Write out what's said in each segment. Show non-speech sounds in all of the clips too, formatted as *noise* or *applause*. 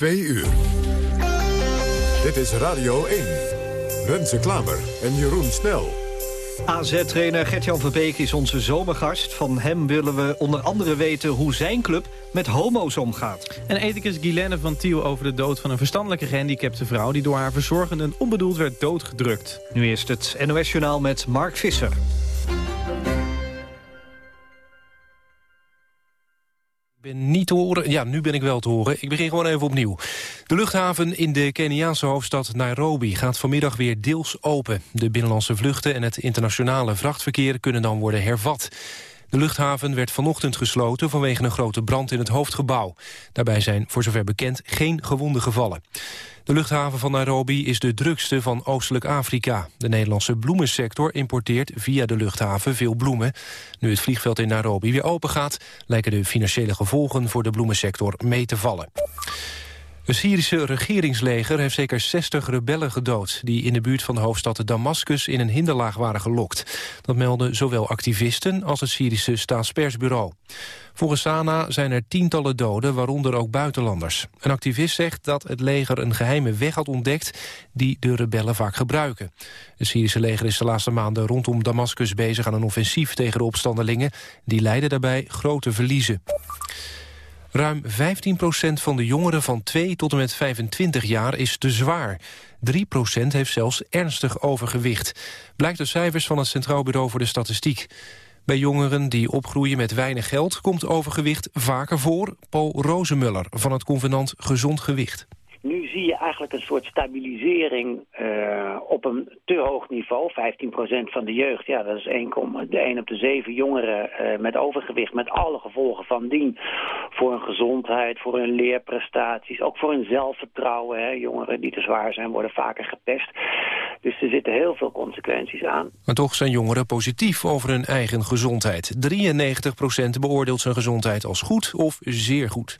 2 uur. Dit is Radio 1. Renze Klamer en Jeroen Snel. AZ-trainer Gert-Jan Verbeek is onze zomergast. Van hem willen we onder andere weten hoe zijn club met homo's omgaat. En ethicus Guilaine van Tiel over de dood van een verstandelijke gehandicapte vrouw... die door haar verzorgenden onbedoeld werd doodgedrukt. Nu eerst het NOS-journaal met Mark Visser. Niet te horen. Ja, nu ben ik wel te horen. Ik begin gewoon even opnieuw. De luchthaven in de Keniaanse hoofdstad Nairobi gaat vanmiddag weer deels open. De binnenlandse vluchten en het internationale vrachtverkeer kunnen dan worden hervat. De luchthaven werd vanochtend gesloten vanwege een grote brand in het hoofdgebouw. Daarbij zijn voor zover bekend geen gewonden gevallen. De luchthaven van Nairobi is de drukste van Oostelijk Afrika. De Nederlandse bloemensector importeert via de luchthaven veel bloemen. Nu het vliegveld in Nairobi weer open gaat... lijken de financiële gevolgen voor de bloemensector mee te vallen. Het Syrische regeringsleger heeft zeker 60 rebellen gedood... die in de buurt van de hoofdstad Damascus in een hinderlaag waren gelokt. Dat melden zowel activisten als het Syrische staatspersbureau. Volgens Sana zijn er tientallen doden, waaronder ook buitenlanders. Een activist zegt dat het leger een geheime weg had ontdekt... die de rebellen vaak gebruiken. Het Syrische leger is de laatste maanden rondom Damascus bezig... aan een offensief tegen de opstandelingen. Die leiden daarbij grote verliezen. Ruim 15% van de jongeren van 2 tot en met 25 jaar is te zwaar. 3% heeft zelfs ernstig overgewicht. Blijkt uit cijfers van het Centraal Bureau voor de Statistiek. Bij jongeren die opgroeien met weinig geld komt overgewicht vaker voor. Paul Rozemuller van het convenant Gezond Gewicht. Nu zie je eigenlijk een soort stabilisering uh, op een te hoog niveau. 15% van de jeugd, ja, dat is 1, de 1 op de 7 jongeren uh, met overgewicht... met alle gevolgen van dien. Voor hun gezondheid, voor hun leerprestaties, ook voor hun zelfvertrouwen. Hè. Jongeren die te zwaar zijn worden vaker gepest. Dus er zitten heel veel consequenties aan. Maar toch zijn jongeren positief over hun eigen gezondheid. 93% beoordeelt zijn gezondheid als goed of zeer goed.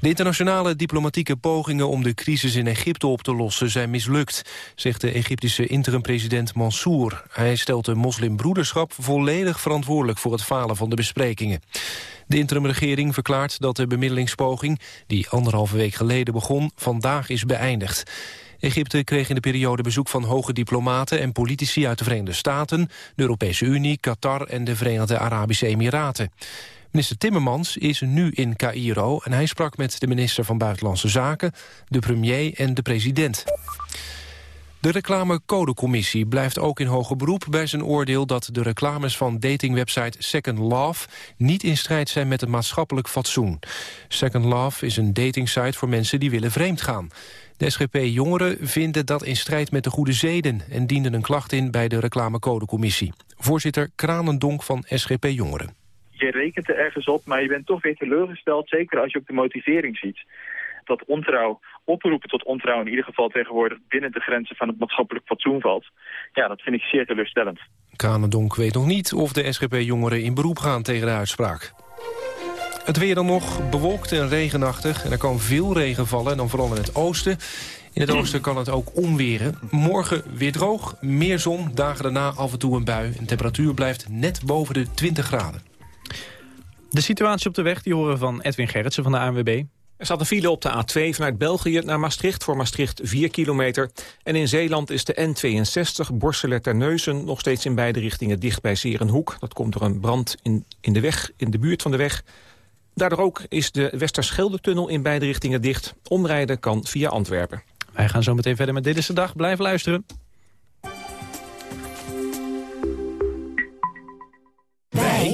De internationale diplomatieke pogingen om de crisis in Egypte op te lossen zijn mislukt, zegt de Egyptische interim-president Mansour. Hij stelt de moslimbroederschap volledig verantwoordelijk voor het falen van de besprekingen. De interimregering verklaart dat de bemiddelingspoging, die anderhalve week geleden begon, vandaag is beëindigd. Egypte kreeg in de periode bezoek van hoge diplomaten en politici uit de Verenigde Staten, de Europese Unie, Qatar en de Verenigde Arabische Emiraten. Minister Timmermans is nu in Cairo en hij sprak met de minister van Buitenlandse Zaken, de premier en de president. De reclamecodecommissie blijft ook in hoger beroep bij zijn oordeel dat de reclames van datingwebsite Second Love niet in strijd zijn met het maatschappelijk fatsoen. Second Love is een datingsite voor mensen die willen vreemdgaan. De SGP-jongeren vinden dat in strijd met de goede zeden... en dienden een klacht in bij de reclamecodecommissie. Voorzitter Kranendonk van SGP-jongeren je rekent er ergens op, maar je bent toch weer teleurgesteld. Zeker als je ook de motivering ziet. Dat ontrouw, oproepen tot ontrouw in ieder geval tegenwoordig binnen de grenzen van het maatschappelijk fatsoen valt. Ja, dat vind ik zeer teleurstellend. Kanendonk weet nog niet of de SGP-jongeren in beroep gaan tegen de uitspraak. Het weer dan nog bewolkt en regenachtig. En er kan veel regen vallen, en dan vooral in het oosten. In het oosten kan het ook onweren. Morgen weer droog, meer zon, dagen daarna af en toe een bui. En de temperatuur blijft net boven de 20 graden. De situatie op de weg die horen van Edwin Gerritsen van de ANWB. Er staat een file op de A2 vanuit België naar Maastricht... voor Maastricht 4 kilometer. En in Zeeland is de N62 Borseler-Terneuzen... nog steeds in beide richtingen dicht bij Serenhoek. Dat komt door een brand in, in de weg, in de buurt van de weg. Daardoor ook is de Westerschelde-tunnel in beide richtingen dicht. Omrijden kan via Antwerpen. Wij gaan zo meteen verder met Dit is de Dag. Blijf luisteren.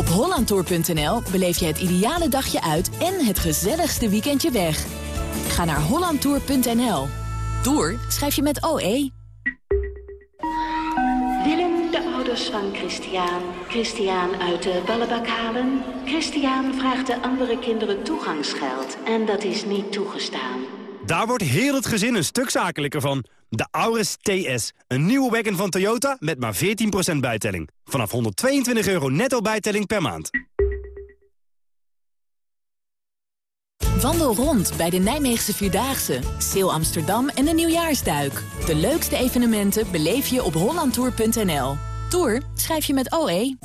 Op hollandtour.nl beleef je het ideale dagje uit en het gezelligste weekendje weg. Ga naar hollandtour.nl. Tour schrijf je met OE. Willem de ouders van Christian, Christian uit de ballenbak halen. Christian vraagt de andere kinderen toegangsgeld en dat is niet toegestaan. Daar wordt heel het gezin een stuk zakelijker van. De Auris TS, een nieuwe wagon van Toyota met maar 14% bijtelling. Vanaf 122 euro netto bijtelling per maand. Wandel rond bij de Nijmeegse Vierdaagse, Seel Amsterdam en de Nieuwjaarsduik. De leukste evenementen beleef je op hollandtour.nl. Tour schrijf je met OE.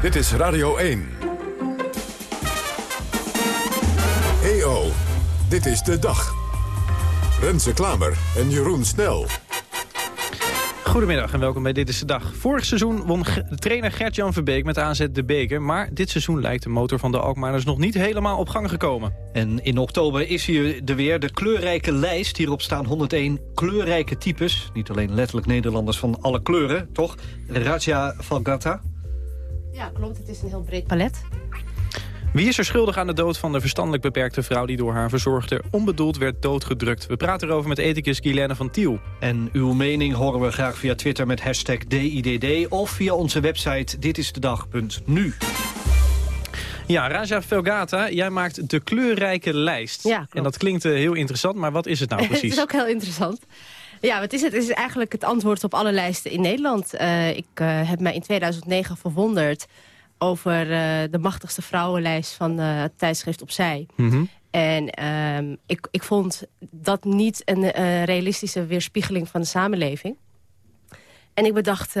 Dit is Radio 1. EO, dit is de dag. Renze Klamer en Jeroen Snel. Goedemiddag en welkom bij Dit is de Dag. Vorig seizoen won trainer Gert-Jan Verbeek met AZ de beker... maar dit seizoen lijkt de motor van de Alkmaarders nog niet helemaal op gang gekomen. En in oktober is hier er weer de kleurrijke lijst. Hierop staan 101 kleurrijke types. Niet alleen letterlijk Nederlanders van alle kleuren, toch? Raja Valgata. Ja, klopt. Het is een heel breed palet. Wie is er schuldig aan de dood van de verstandelijk beperkte vrouw... die door haar verzorgder onbedoeld werd doodgedrukt? We praten erover met ethicus Guilaine van Tiel. En uw mening horen we graag via Twitter met hashtag DIDD... of via onze website ditistedag.nu. Ja, Raja Velgata, jij maakt de kleurrijke lijst. Ja. En dat klinkt eh, heel interessant, maar wat is het nou *laughs* het precies? is ook heel interessant. Ja, wat is het? Het is eigenlijk het antwoord op alle lijsten in Nederland. Eh, ik eh, heb mij in 2009 verwonderd over eh, de machtigste vrouwenlijst van het tijdschrift Opzij. Mhm. En ehm, ik, ik vond dat niet een realistische weerspiegeling van de samenleving. En ik bedacht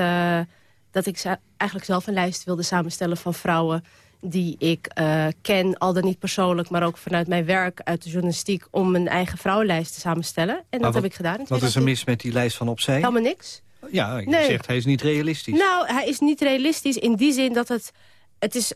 dat ik eigenlijk zelf een lijst wilde samenstellen van vrouwen die ik eh, ken, al dan niet persoonlijk, maar ook vanuit mijn werk uit de journalistiek, om een eigen vrouwenlijst te samenstellen. En dat heb ik gedaan. Wat is er 2010. mis met die lijst van opzij? Helemaal niks. Ja, je Nee. zegt hij is niet realistisch. Nou, hij is niet realistisch in die zin dat het... Het, is,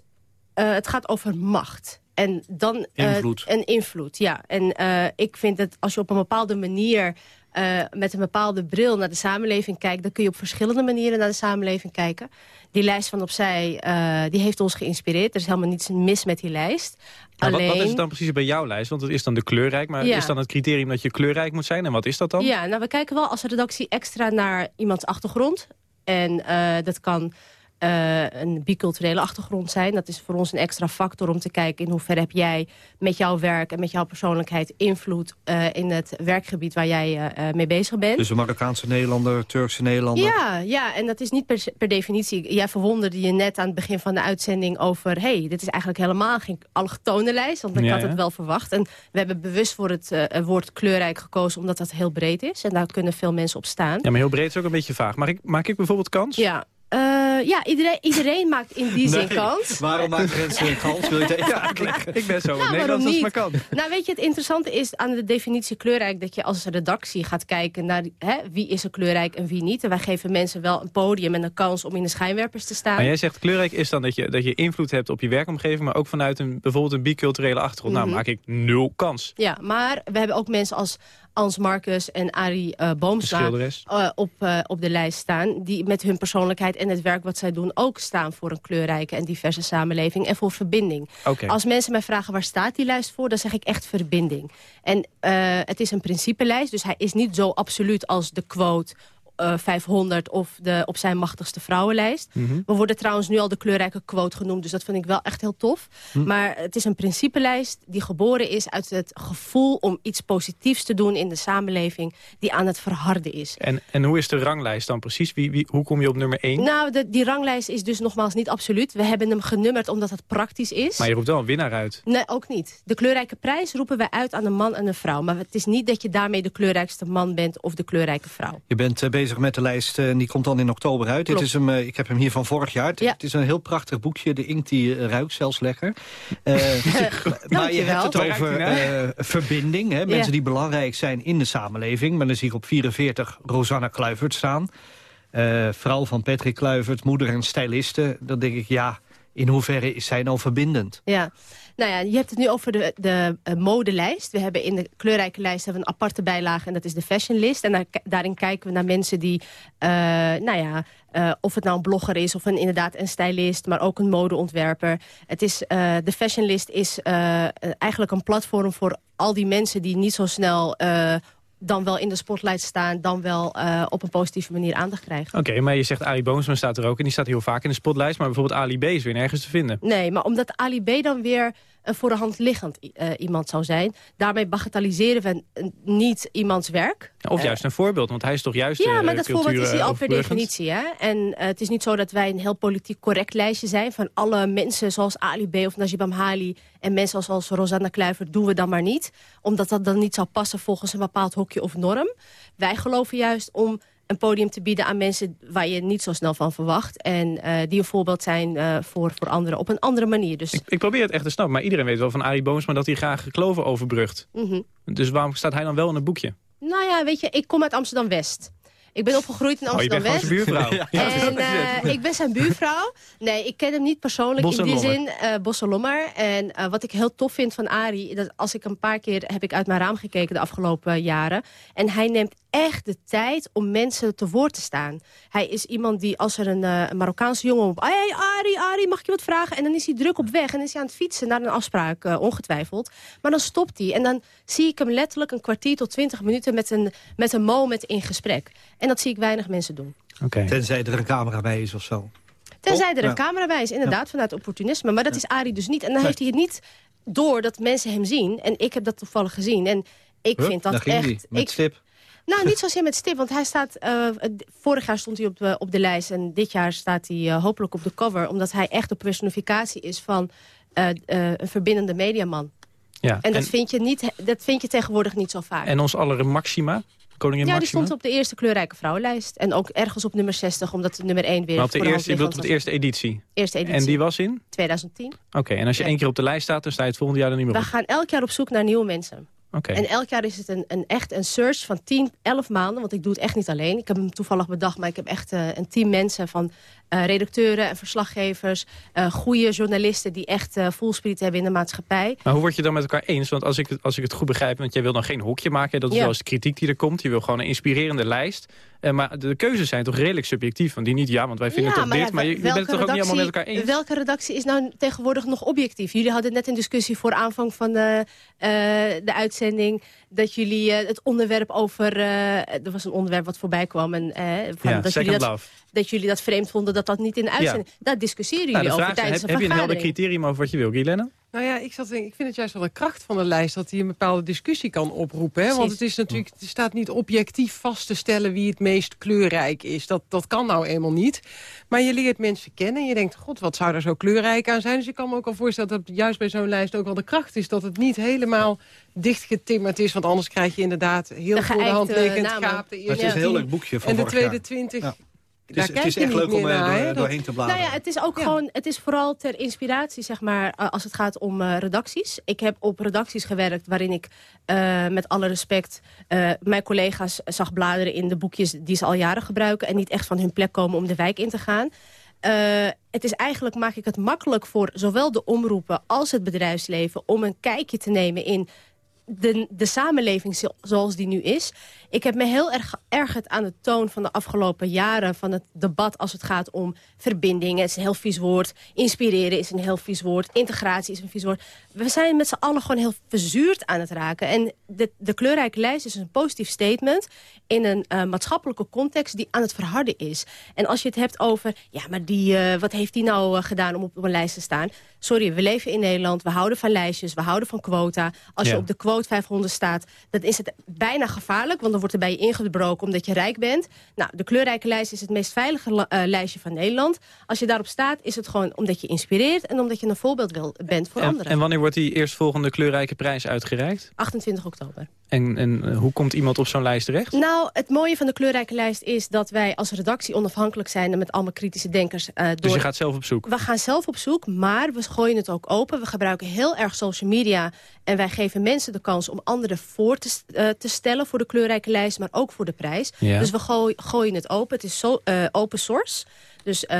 eh, het gaat over macht. En dan... eh, Invloed. en invloed, ja. En ik vind dat als je op een bepaalde manier... eh, met een bepaalde bril naar de samenleving kijkt... dan kun je op verschillende manieren naar de samenleving kijken. Die lijst van opzij, eh, die heeft ons geïnspireerd. Er is helemaal niets mis met die lijst. Maar Alleen... wat is het dan precies bij jouw lijst? Want het is dan de kleurrijk, maar Ja. is dan het criterium dat je kleurrijk moet zijn? En wat is dat dan? Ja, nou we kijken wel als redactie extra naar iemands achtergrond. En eh, dat kan eh, een biculturele achtergrond zijn. Dat is voor ons een extra factor om te kijken... in hoeverre heb jij met jouw werk en met jouw persoonlijkheid invloed... eh, in het werkgebied waar jij eh, mee bezig bent. Dus een Marokkaanse Nederlander, Turkse Nederlander. Ja, ja, en dat is niet per, per definitie... Jij verwonderde je net aan het begin van de uitzending over... hey, dit is eigenlijk helemaal geen allochtone lijst, want ik Ja, had ja. het wel verwacht. En we hebben bewust voor het eh, woord kleurrijk gekozen... omdat dat heel breed is en daar kunnen veel mensen op staan. Ja, maar heel breed is ook een beetje vaag. Maak ik, maak ik bijvoorbeeld kans? Ja, Eh, ja iedereen, iedereen maakt in die zin Nee, kans. Waarom maken mensen een kans? Wil je het even *laughs* uitleggen? Ik ben zo Nou, Nederlands als het maar kan. Nou, weet je, het interessante is aan de definitie kleurrijk... dat je als redactie gaat kijken naar hè, wie is er kleurrijk en wie niet. En wij geven mensen wel een podium en een kans om in de schijnwerpers te staan. Maar jij zegt kleurrijk is dan dat je, dat je invloed hebt op je werkomgeving... maar ook vanuit een, bijvoorbeeld een biculturele achtergrond. Nou, Mhm. maak ik nul kans. Ja, maar we hebben ook mensen als Ans Marcus en Arie eh De Boomsla... schilderes. eh, op, eh, op de lijst staan... die met hun persoonlijkheid en het werk wat zij doen... ook staan voor een kleurrijke en diverse samenleving... en voor verbinding. Als mensen mij vragen waar staat die lijst voor... dan zeg ik echt verbinding. En eh, het is een principelijst, dus hij is niet zo absoluut als de quote eh, 500 of de op zijn machtigste vrouwenlijst. Mhm. We worden trouwens nu al de kleurrijke quote genoemd, dus dat vind ik wel echt heel tof. Hm. Maar het is een principelijst die geboren is uit het gevoel om iets positiefs te doen in de samenleving die aan het verharden is. En, en hoe is de ranglijst dan precies? Wie, wie, hoe kom je op nummer 1? Nou, de, die ranglijst is dus nogmaals niet absoluut. We hebben hem genummerd omdat het praktisch is. Maar je roept wel een winnaar uit. Nee, ook niet. De kleurrijke prijs roepen wij uit aan een man en een vrouw. Maar het is niet dat je daarmee de kleurrijkste man bent of de kleurrijke vrouw. Je bent eh, bezig met de lijst eh, en die komt dan in oktober uit. Dit is hem, eh, ik heb hem hier van vorig jaar. Het, Ja. het is een heel prachtig boekje. De inkt die eh, ruikt zelfs lekker. Eh, *laughs* maar je hebt het over eh, verbinding. Hè? Mensen Ja. die belangrijk zijn in de samenleving. Maar dan zie ik op 44 Rosanna Kluivert staan. Vrouw van Patrick Kluivert, moeder en styliste. Dan denk ik, ja, in hoeverre is zij nou verbindend? Ja. Nou ja, je hebt het nu over de, de eh, modelijst. We hebben in de kleurrijke lijst hebben een aparte bijlage... en dat is de fashion list. En daar, daarin kijken we naar mensen die... eh, nou ja, eh, of het nou een blogger is of een, inderdaad een stylist... maar ook een modeontwerper. Het is, de fashion list is eigenlijk een platform voor al die mensen... die niet zo snel... dan wel in de spotlight staan, dan wel eh, op een positieve manier aandacht krijgen. Oké, maar je zegt Ali Boomsma staat er ook. En die staat heel vaak in de spotlijst. Maar bijvoorbeeld Ali B is weer nergens te vinden. Nee, maar omdat Ali B dan weer een voor de hand liggend eh, iemand zou zijn... daarmee bagatelliseren we eh, niet iemands werk. Of juist een voorbeeld, want hij is toch juist Ja, eh, maar dat voorbeeld is eh, al per definitie. Hè? En eh, het is niet zo dat wij een heel politiek correct lijstje zijn... van alle mensen zoals Ali B. of Najib Amhali... en mensen zoals Rosanna Kluivert doen we dan maar niet. Omdat dat dan niet zou passen volgens een bepaald hokje of norm. Wij geloven juist om een podium te bieden aan mensen waar je niet zo snel van verwacht. En eh, die een voorbeeld zijn eh, voor, voor anderen op een andere manier. Dus, Ik probeer het echt te snappen, maar iedereen weet wel van Ali Boomsma... dat hij graag kloven overbrugt. mhm. Dus waarom staat hij dan wel in het boekje? Nou ja, weet je, ik kom uit Amsterdam-West. Ik ben opgegroeid in Oh, je bent Amsterdam-West. buurvrouw. Ja, En eh, ik ben zijn buurvrouw. Nee, ik ken hem niet persoonlijk Bos in die Lommer. zin. eh Bos en Lommer. En eh, wat ik heel tof vind van Arie... dat als ik een paar keer heb ik uit mijn raam gekeken de afgelopen jaren. En hij neemt echt de tijd om mensen te woord te staan. Hij is iemand die als er een, Marokkaanse jongen op... Hey Arie, Arie, mag ik je wat vragen? En dan is hij druk op weg en is hij aan het fietsen naar een afspraak, ongetwijfeld. Maar dan stopt hij en dan zie ik hem letterlijk een kwartier tot twintig minuten... met een, met een moment in gesprek. En dat zie ik weinig mensen doen. Tenzij er een camera bij is of zo. Tenzij Toch? er een Ja. camera bij is, inderdaad, vanuit opportunisme. Maar dat is Arie dus niet. En dan heeft hij het niet door dat mensen hem zien. En ik heb dat toevallig gezien. En ik Hup, vind dat echt... die, met ik, stip. nou, *laughs* niet zozeer met stip, want hij staat... eh, vorig jaar stond hij op de, op de lijst en dit jaar staat hij eh, hopelijk op de cover. Omdat hij echt de personificatie is van eh, eh, een verbindende mediaman. Ja, En, dat, vind je niet, dat vind je tegenwoordig niet zo vaak. en ons aller Maxima, koningin ja, die stond op de eerste kleurrijke vrouwenlijst. En ook ergens op nummer 60, omdat nummer 1 weer maar op de eerste, je bedoelt op de eerste editie. Eerste editie. En die was in? 2010. Oké, en als je één keer op de lijst staat, dan sta je het volgende jaar er niet meer We op. gaan elk jaar op zoek naar nieuwe mensen. Oké. En elk jaar is het een, een echt een search van 10, 11 maanden. Want ik doe het echt niet alleen. Ik heb hem toevallig bedacht, maar ik heb echt eh, een team mensen... van eh, redacteuren en verslaggevers, eh goede journalisten... die echt full spirit hebben in de maatschappij. Maar hoe word je dan met elkaar eens? Want als ik, het- als ik het goed begrijp, want jij wil dan geen hokje maken. Dat is Ja. wel eens de kritiek die er komt. Je wil gewoon een inspirerende lijst. Eh, maar de keuzes zijn toch redelijk subjectief. Want die niet, ja, want wij vinden Ja, toch maar dit. ja, maar je, bent het toch ook niet allemaal met elkaar eens? Welke redactie is nou tegenwoordig nog objectief? Jullie hadden net een discussie voor aanvang van de, de uitzending... dat jullie het onderwerp over... er was een onderwerp wat voorbij kwam. En, van, Ja, dat, second jullie dat, love. Dat jullie dat vreemd vonden dat dat niet in de uitzending... Daar discussiëren Nou, jullie de over tijdens heb, een heb je een helder criterium over wat je wil, Guylaine? Nou ja, ik, zat, ik vind het juist wel een kracht van de lijst... dat hij een bepaalde discussie kan oproepen. Hè? Want het, is natuurlijk, het staat niet objectief vast te stellen... wie het meest kleurrijk is. Dat, dat kan nou eenmaal niet. Maar je leert mensen kennen en je denkt... god, wat zou er zo kleurrijk aan zijn? Dus ik kan me ook al voorstellen dat juist bij zo'n lijst ook wel de kracht is... dat het niet helemaal dichtgetimmerd is. Want anders krijg je inderdaad heel De voor de hand geëikte liggend namen. gaap. De het is een heel leuk boekje van En de tweede twintig... Ja. Het is, het kijk is echt leuk om er naar, door- doorheen te bladeren. Nou ja, het is ook gewoon, het is vooral ter inspiratie, zeg maar, eh, als het gaat om eh, redacties. Ik heb op redacties gewerkt waarin ik, eh, met alle respect, eh, mijn collega's zag bladeren in de boekjes die ze al jaren gebruiken en niet echt van hun plek komen om de wijk in te gaan. Eh, het is eigenlijk, maak ik het makkelijk voor zowel de omroepen als het bedrijfsleven om een kijkje te nemen in de, de samenleving zo- zoals die nu is. Ik heb me heel erg geërgerd aan de toon van de afgelopen jaren... van het debat als het gaat om verbinding. Het is een heel vies woord. Inspireren is een heel vies woord. Integratie is een vies woord. We zijn met z'n allen gewoon heel verzuurd aan het raken. En de, de kleurrijke lijst is een positief statement... in een eh, maatschappelijke context die aan het verharden is. En als je het hebt over... ja, maar die, eh, wat heeft die nou eh, gedaan om op, op een lijst te staan? Sorry, we leven in Nederland. We houden van lijstjes. We houden van quota. Als je op de quote 500 staat, dan is het bijna gevaarlijk. Want dan wordt er bij je ingebroken omdat je rijk bent. Nou, de kleurrijke lijst is het meest veilige eh, lijstje van Nederland. Als je daarop staat, is het gewoon omdat je inspireert... en omdat je een voorbeeld wil, bent voor En, anderen. en wanneer wordt die eerstvolgende kleurrijke prijs uitgereikt? 28 oktober. En, en eh, hoe komt iemand op zo'n lijst terecht? Nou, het mooie van de kleurrijke lijst is dat wij als redactie onafhankelijk zijn... en met allemaal kritische denkers door... Dus je gaat zelf op zoek? We gaan zelf op zoek, maar we gooien het ook open. We gebruiken heel erg social media. En wij geven mensen de kans om anderen voor te, te stellen... voor de kleurrijke lijst, maar ook voor de prijs. Ja. Dus we gooi- gooien het open. Het is zo, eh, open source. Dus eh,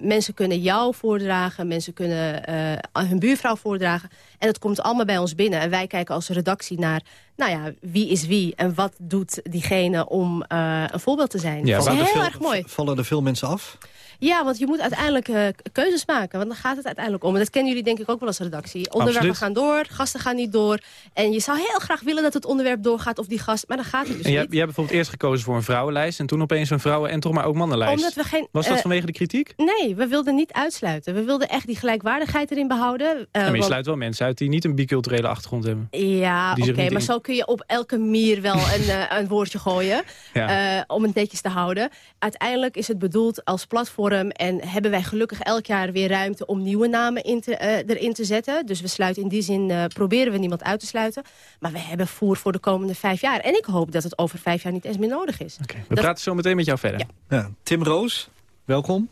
mensen kunnen jou voordragen. Mensen kunnen eh, hun buurvrouw voordragen. En het komt allemaal bij ons binnen. En wij kijken als redactie naar... nou ja, wie is wie en wat doet diegene om eh, een voorbeeld te zijn. Ja, dat is heel veel- erg mooi. Vallen er veel mensen af? Ja, want je moet uiteindelijk eh, keuzes maken. Want dan gaat het uiteindelijk om. En dat kennen jullie denk ik ook wel als redactie. Onderwerpen Absoluut. gaan door, gasten gaan niet door. En je zou heel graag willen dat het onderwerp doorgaat of die gast. Maar dan gaat het dus En jij, niet. jij hebt bijvoorbeeld eerst gekozen voor een vrouwenlijst... en toen opeens een vrouwen- en toch maar ook mannenlijst. Omdat we geen, Was dat eh, vanwege de kritiek? Nee, we wilden niet uitsluiten. We wilden echt die gelijkwaardigheid erin behouden. Eh, Ja, maar je want- sluit wel mensen uit die niet een biculturele achtergrond hebben. Ja, oké, maar in- zo kun je op elke mier wel *laughs* een, eh, een woordje gooien. Ja. eh, om het netjes te houden. Uiteindelijk is het bedoeld als platform. En hebben wij gelukkig elk jaar weer ruimte om nieuwe namen in te, eh, erin te zetten. Dus we sluiten in die zin, eh, proberen we niemand uit te sluiten. Maar we hebben voer voor de komende vijf jaar. En ik hoop dat het over vijf jaar niet eens meer nodig is. We praten zo meteen met jou verder. Ja. Tim Roos, welkom.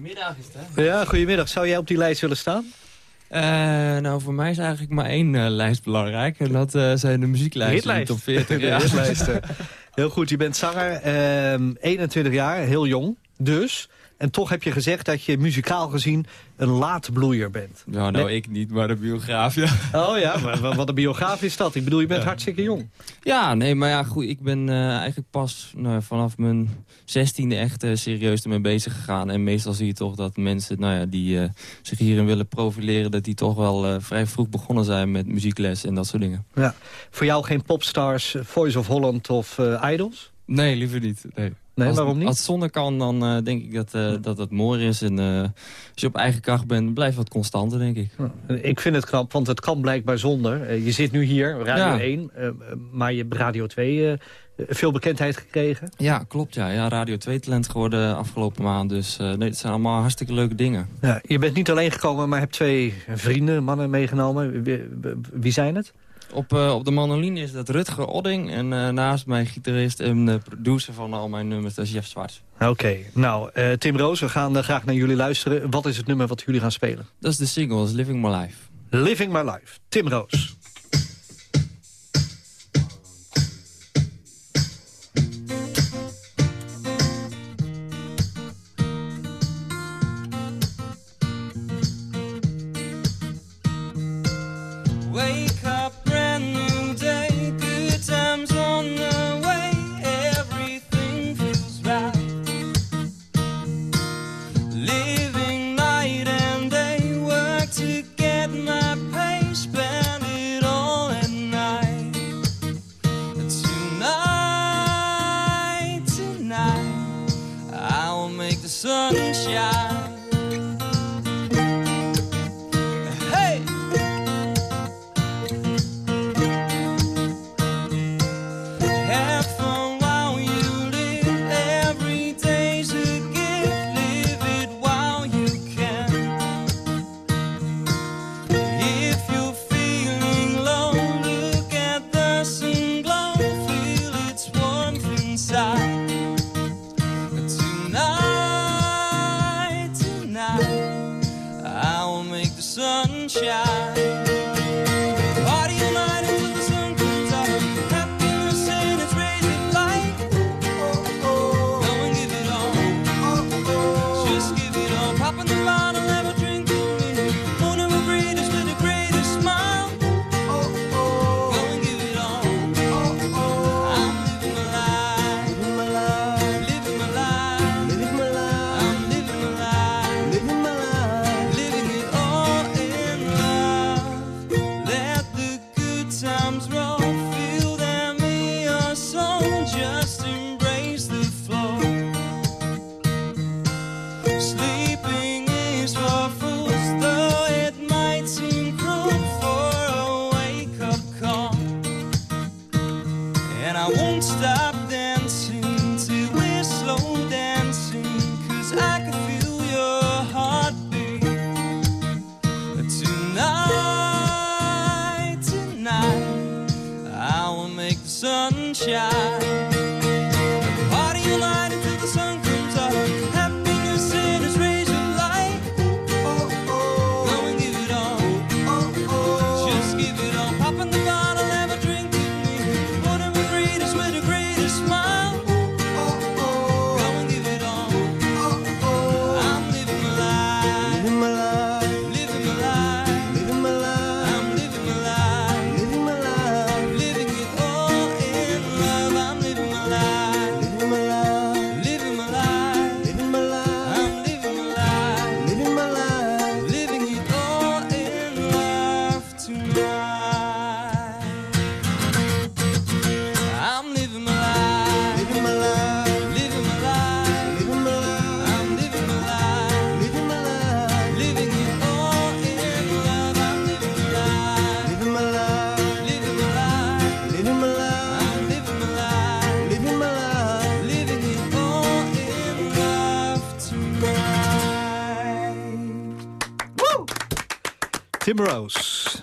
Middag is het, hè? Ja, goedemiddag. Zou jij op die lijst willen staan? Eh, nou, voor mij is eigenlijk maar één lijst belangrijk. En dat eh, zijn de muzieklijsten. de top 40. De *laughs* ja. hitlijsten. Heel goed, je bent zanger, ehm, 21 jaar, heel jong dus. En toch heb je gezegd dat je muzikaal gezien een laatbloeier bent. Nou, nou ik niet, maar de biograaf, ja. Oh ja, maar wa- wat een biograaf is dat? Ik bedoel, je bent hartstikke jong. Ja, nee, maar ja, goed. Ik ben eh, eigenlijk pas nou, vanaf mijn zestiende echt eh, serieus ermee bezig gegaan. En meestal zie je toch dat mensen nou ja, die eh, zich hierin willen profileren... dat die toch wel vrij vroeg begonnen zijn met muziekles en dat soort dingen. Ja. Voor jou geen popstars, Voice of Holland of Idols? Nee, liever niet. Nee. Nee, als, waarom niet? Als het zonder kan, dan eh, denk ik dat, eh, dat het mooi is. En eh, als je op eigen kracht bent, blijft wat constanter, denk ik. Ik vind het knap, want het kan blijkbaar zonder. Je zit nu hier, Radio Ja. 1, eh, maar je hebt Radio 2 eh, veel bekendheid gekregen. Ja, klopt. Ja. Ja, Radio 2-talent geworden afgelopen maand. Dus nee, het zijn allemaal hartstikke leuke dingen. Ja, je bent niet alleen gekomen, maar hebt twee vrienden, mannen meegenomen. Wie, wie zijn het? Op, eh, op de mandoline is dat Rutger Odding. En eh, naast mij gitarist en de producer van al mijn nummers, dat is Jeff Zwarts. Oké, nou, Tim Roos, we gaan graag naar jullie luisteren. Wat is het nummer wat jullie gaan spelen? Dat is de single, is Living My Life. Living My Life, Tim Roos.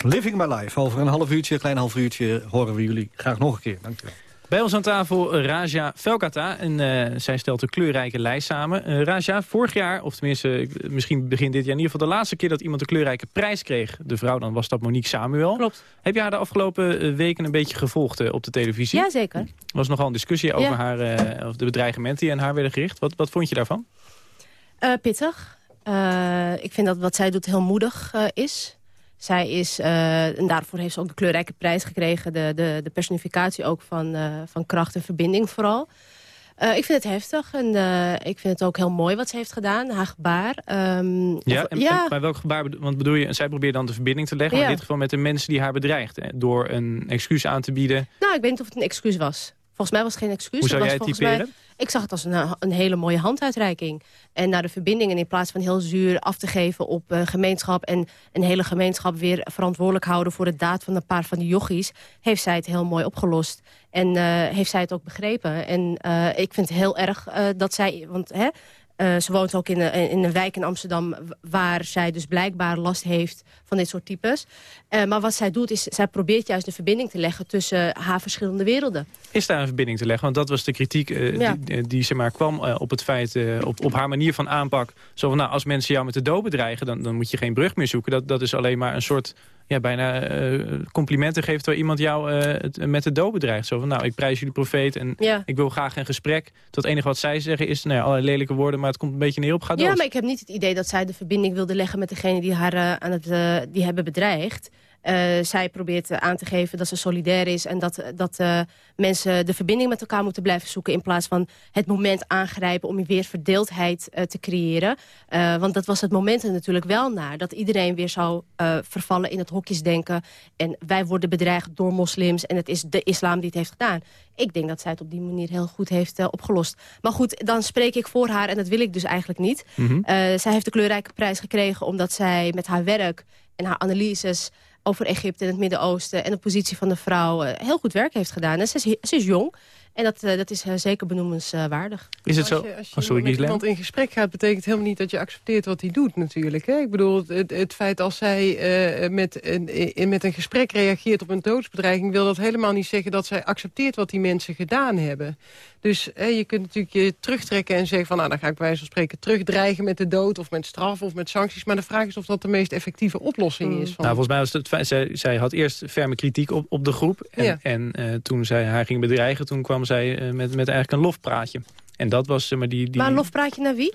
Living My Life. Over een half uurtje, een klein half uurtje, horen we jullie graag nog een keer. Dankjewel. Bij ons aan tafel eh, Raja Velkata. En eh, zij stelt een kleurrijke lijst samen. Eh, Raja, vorig jaar, of tenminste misschien begin dit jaar... in ieder geval de laatste keer dat iemand een kleurrijke prijs kreeg. De vrouw, dan was dat Monique Samuel. Klopt. Heb je haar de afgelopen weken een beetje gevolgd op de televisie? Jazeker. Er was nogal een discussie over Ja. haar, eh, of de bedreigementen die aan haar werden gericht. Wat, wat vond je daarvan? Eh, pittig. Eh, ik vind dat wat zij doet heel moedig eh, is. Zij is, eh, en daarvoor heeft ze ook de kleurrijke prijs gekregen. De, de, de personificatie ook van, eh, van kracht en verbinding vooral. Eh, ik vind het heftig en ik vind het ook heel mooi wat ze heeft gedaan. Haar gebaar. Ehm, Ja, of- en, ja. en bij welk gebaar want bedoel je, zij probeert dan de verbinding te leggen, maar in dit geval met de mensen die haar bedreigt. hè, Door een excuus aan te bieden. Nou, ik weet niet of het een excuus was. Volgens mij was het geen excuus. Hoe zou jij het mij- ik zag het als een, een hele mooie handuitreiking. En naar de verbindingen in plaats van heel zuur af te geven op eh, gemeenschap... en een hele gemeenschap weer verantwoordelijk houden... voor de daad van een paar van die jochies... heeft zij het heel mooi opgelost. En eh, heeft zij het ook begrepen. En eh, ik vind het heel erg eh, dat zij... Want hè, eh, ze woont ook in een, in een wijk in Amsterdam... waar zij dus blijkbaar last heeft van dit soort types. Eh, maar wat zij doet is, zij probeert juist de verbinding te leggen... tussen haar verschillende werelden. Is daar een verbinding te leggen? Want dat was de kritiek eh, Ja. die, die zeg maar, kwam op het feit, op, op haar manier van aanpak. Zo van, nou, als mensen jou met de dood bedreigen, dan, dan moet je geen brug meer zoeken. Dat, dat is alleen maar een soort, ja, bijna eh, complimenten geeft... waar iemand jou eh, het- met de dood bedreigt. Zo van, nou, ik prijs jullie profeet en Ja. ik wil graag een gesprek. Tot enige wat zij zeggen is, nou ja, allerlei lelijke woorden... maar het komt een beetje neer op, ga dood. Ja, maar ik heb niet het idee dat zij de verbinding wilde leggen... met degene die haar eh, aan het, die hebben bedreigd. Eh, zij probeert eh, aan te geven dat ze solidair is... en dat, dat eh, mensen de verbinding met elkaar moeten blijven zoeken... in plaats van het moment aangrijpen om weer verdeeldheid te creëren. Want dat was het moment er natuurlijk wel naar. Dat iedereen weer zou vervallen in het hokjesdenken. En wij worden bedreigd door moslims... en het is de islam die het heeft gedaan. Ik denk dat zij het op die manier heel goed heeft opgelost. Maar goed, dan spreek ik voor haar en dat wil ik dus eigenlijk niet. Mhm. Zij heeft de kleurrijke prijs gekregen omdat zij met haar werk en haar analyses over Egypte en het Midden-Oosten en de positie van de vrouw eh, heel goed werk heeft gedaan. En ze is, ze is jong en dat, eh, dat is eh, zeker benoemenswaardig. Is het Als zo? je, als je Oh, sorry, met iemand in gesprek gaat, betekent helemaal niet dat je accepteert wat hij doet natuurlijk. Hè? Ik bedoel, het, het feit als zij eh, met, een, met een gesprek reageert op een doodsbedreiging... wil dat helemaal niet zeggen dat zij accepteert wat die mensen gedaan hebben. Dus eh, je kunt natuurlijk je terugtrekken en zeggen van... nou, dan ga ik bij wijze van spreken terugdreigen met de dood... of met straf of met sancties. Maar de vraag is of dat de meest effectieve oplossing is. Van, Nou, volgens mij was het feit, zij, zij had eerst ferme kritiek op, op de groep. En, Ja. en eh, toen zij haar ging bedreigen, toen kwam zij eh, met, met eigenlijk een lofpraatje. En dat was maar die... die Maar een lofpraatje naar wie?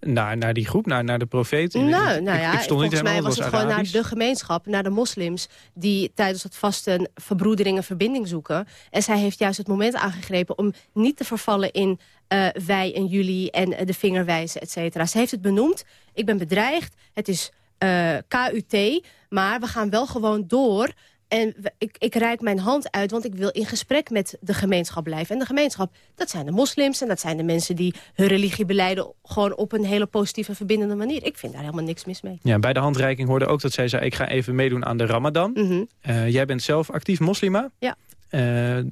Naar, naar die groep, naar, naar de profeet. Nou, nou ja, ik stond niet volgens mij was het gewoon naar de gemeenschap, naar de moslims... die tijdens het vasten verbroedering en verbinding zoeken. En zij heeft juist het moment aangegrepen om niet te vervallen in eh, wij en jullie... en eh, de vingerwijzen, et cetera. Ze heeft het benoemd. Ik ben bedreigd. Het is eh, KUT, maar we gaan wel gewoon door... En ik, ik reik mijn hand uit, want ik wil in gesprek met de gemeenschap blijven. En de gemeenschap, dat zijn de moslims en dat zijn de mensen die hun religie beleiden... gewoon op een hele positieve, verbindende manier. Ik vind daar helemaal niks mis mee. Ja, bij de handreiking hoorde ook dat zij zei... ik ga even meedoen aan de ramadan. Mhm. Eh, jij bent zelf actief moslima. Ja. Eh,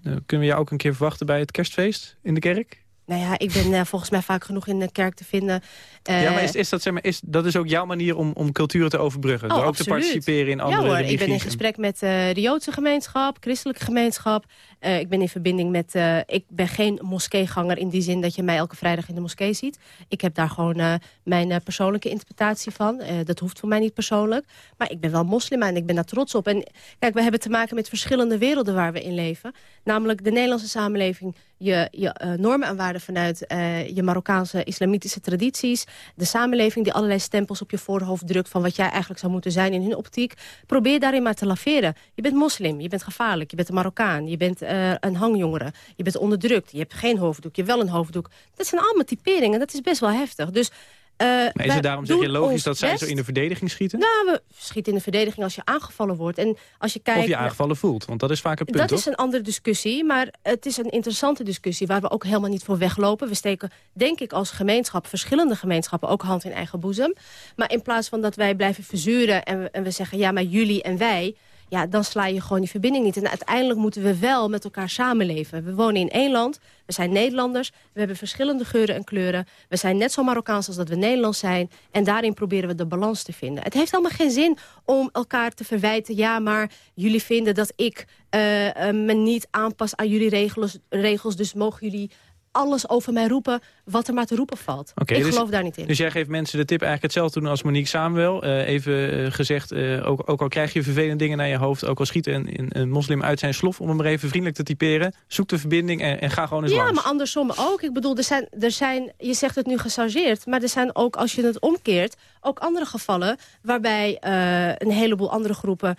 kunnen we jou ook een keer verwachten bij het kerstfeest in de kerk? Nou ja, ik ben eh, volgens mij vaak genoeg in de kerk te vinden. Eh, ja, maar is, is dat, zeg maar, is, dat is ook jouw manier om, om culturen te overbruggen? Oh, door ook absoluut. te participeren in andere ja, hoor? Ik ben in gesprek met eh, de Joodse gemeenschap, christelijke gemeenschap. Ik ben in verbinding met... ik ben geen moskeeganger in die zin dat je mij elke vrijdag in de moskee ziet. Ik heb daar gewoon mijn persoonlijke interpretatie van. Dat hoeft voor mij niet persoonlijk. Maar ik ben wel moslim en ik ben daar trots op. En kijk, we hebben te maken met verschillende werelden waar we in leven. Namelijk de Nederlandse samenleving je, je normen en waarden vanuit eh, je Marokkaanse islamitische tradities. De samenleving die allerlei stempels op je voorhoofd drukt... van wat jij eigenlijk zou moeten zijn in hun optiek. Probeer daarin maar te laveren. Je bent moslim, je bent gevaarlijk, je bent een Marokkaan... je bent eh, een hangjongere, je bent onderdrukt... je hebt geen hoofddoek, je hebt wel een hoofddoek. Dat zijn allemaal typeringen, dat is best wel heftig. Dus Maar is het daarom zeg je logisch dat zij best. zo in de verdediging schieten? Nou, we schieten in de verdediging als je aangevallen wordt. En als je kijkt of je aangevallen voelt, want dat is vaak het punt, dat toch? is een andere discussie, maar het is een interessante discussie... waar we ook helemaal niet voor weglopen. We steken, denk ik, als gemeenschap, verschillende gemeenschappen... ook hand in eigen boezem. Maar in plaats van dat wij blijven verzuren en we, en we zeggen... ja, maar jullie en wij... Ja, dan sla je gewoon die verbinding niet. En uiteindelijk moeten we wel met elkaar samenleven. We wonen in één land, we zijn Nederlanders... we hebben verschillende geuren en kleuren. We zijn net zo Marokkaans als dat we Nederlands zijn. En daarin proberen we de balans te vinden. Het heeft helemaal geen zin om elkaar te verwijten... ja, maar jullie vinden dat ik eh, eh, me niet aanpas aan jullie regels, regels... dus mogen jullie alles over mij roepen wat er maar te roepen valt. Ik dus- geloof daar niet in. Dus jij geeft mensen de tip eigenlijk hetzelfde doen als Monique Samuel. Eh, even eh, gezegd, eh, ook, ook al krijg je vervelende dingen naar je hoofd... ook al schiet een, een, een moslim uit zijn slof, om hem maar even vriendelijk te typeren... zoek de verbinding en, en ga gewoon eens Ja, langs. maar andersom ook. Ik bedoel, er zijn, er zijn, je zegt het nu gechargeerd... maar er zijn ook, als je het omkeert, ook andere gevallen... waarbij een heleboel andere groepen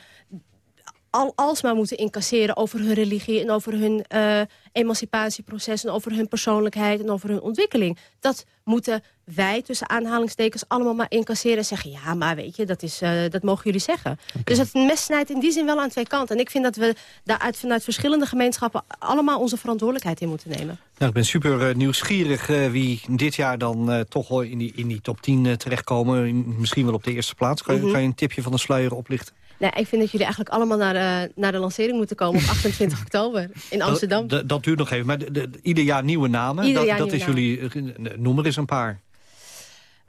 al, alsmaar moeten incasseren over hun religie... en over hun eh, emancipatieproces en over hun persoonlijkheid... en over hun ontwikkeling. Dat moeten wij, tussen aanhalingstekens, allemaal maar incasseren... en zeggen, ja, maar weet je, dat, is, eh, dat mogen jullie zeggen. Dus het mes snijdt in die zin wel aan twee kanten. En ik vind dat we daaruit vanuit verschillende gemeenschappen... allemaal onze verantwoordelijkheid in moeten nemen. Nou, ik ben super eh, nieuwsgierig wie dit jaar dan toch in die, in die top 10 eh, terechtkomen. Misschien wel op de eerste plaats. Kan je, Mhm. kan je een tipje van de sluier oplichten? Nee, ik vind dat jullie eigenlijk allemaal naar de, naar de lancering moeten komen... op *laughs* 28 oktober in Amsterdam. Dat, dat, dat duurt nog even. Maar de- de- ieder jaar nieuwe namen. Ieder dat dat is jullie... eh, Noem er eens een paar.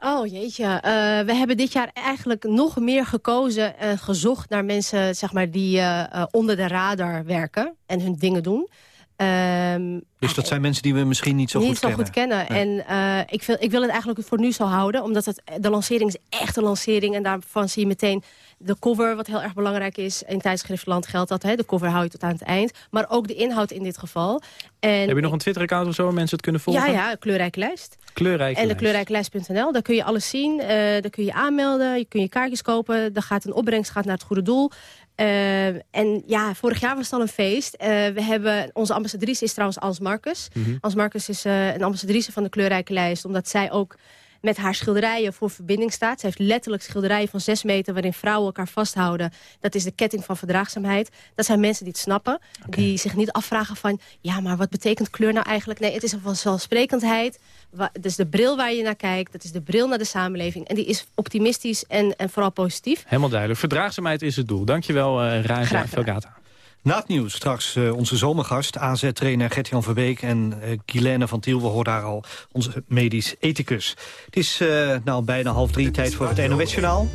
Oh jeetje, Eh, we hebben dit jaar eigenlijk nog meer gekozen en gezocht naar mensen zeg maar, die eh, eh, onder de radar werken en hun dingen doen. Ehm, Dus dat zijn mensen die we misschien niet zo niet goed zo kennen. goed kennen. Nee. En eh, ik, wil, ik wil het eigenlijk voor nu zo houden. Omdat het, de lancering is echt een lancering. En daarvan zie je meteen de cover, wat heel erg belangrijk is. In tijdschriftland geldt dat. Hè? De cover hou je tot aan het eind. Maar ook de inhoud in dit geval. En Heb je nog een Twitter-account of zo waar mensen het kunnen volgen? Ja, ja, kleurrijke lijst. Kleurrijk. En de kleurrijklijst.nl, daar kun je alles zien. eh daar kun je aanmelden, je kun je kaartjes kopen. Daar gaat een opbrengst gaat naar het goede doel. Eh, en ja, vorig jaar was het al een feest. Eh, we hebben, onze ambassadrice is trouwens Als Marcus. Als Marcus is een ambassadrice van de kleurrijke lijst. Omdat zij ook met haar schilderijen voor verbinding staat. Ze heeft letterlijk schilderijen van zes meter... waarin vrouwen elkaar vasthouden. Dat is de ketting van verdraagzaamheid. Dat zijn mensen die het snappen. Die zich niet afvragen van... ja, maar wat betekent kleur nou eigenlijk? Nee, het is een vanzelfsprekendheid. Is de bril waar je naar kijkt. Dat is de bril naar de samenleving. En die is optimistisch en, en vooral positief. Helemaal duidelijk. Verdraagzaamheid is het doel. Dankjewel, eh Raja. Velgata. Na het nieuws straks eh, onze zomergast, AZ-trainer Gert-Jan Verbeek... en Guilaine van Tiel, we hoorden daar al, onze medisch ethicus. Het is eh, nou bijna half drie, tijd voor het NOS-journaal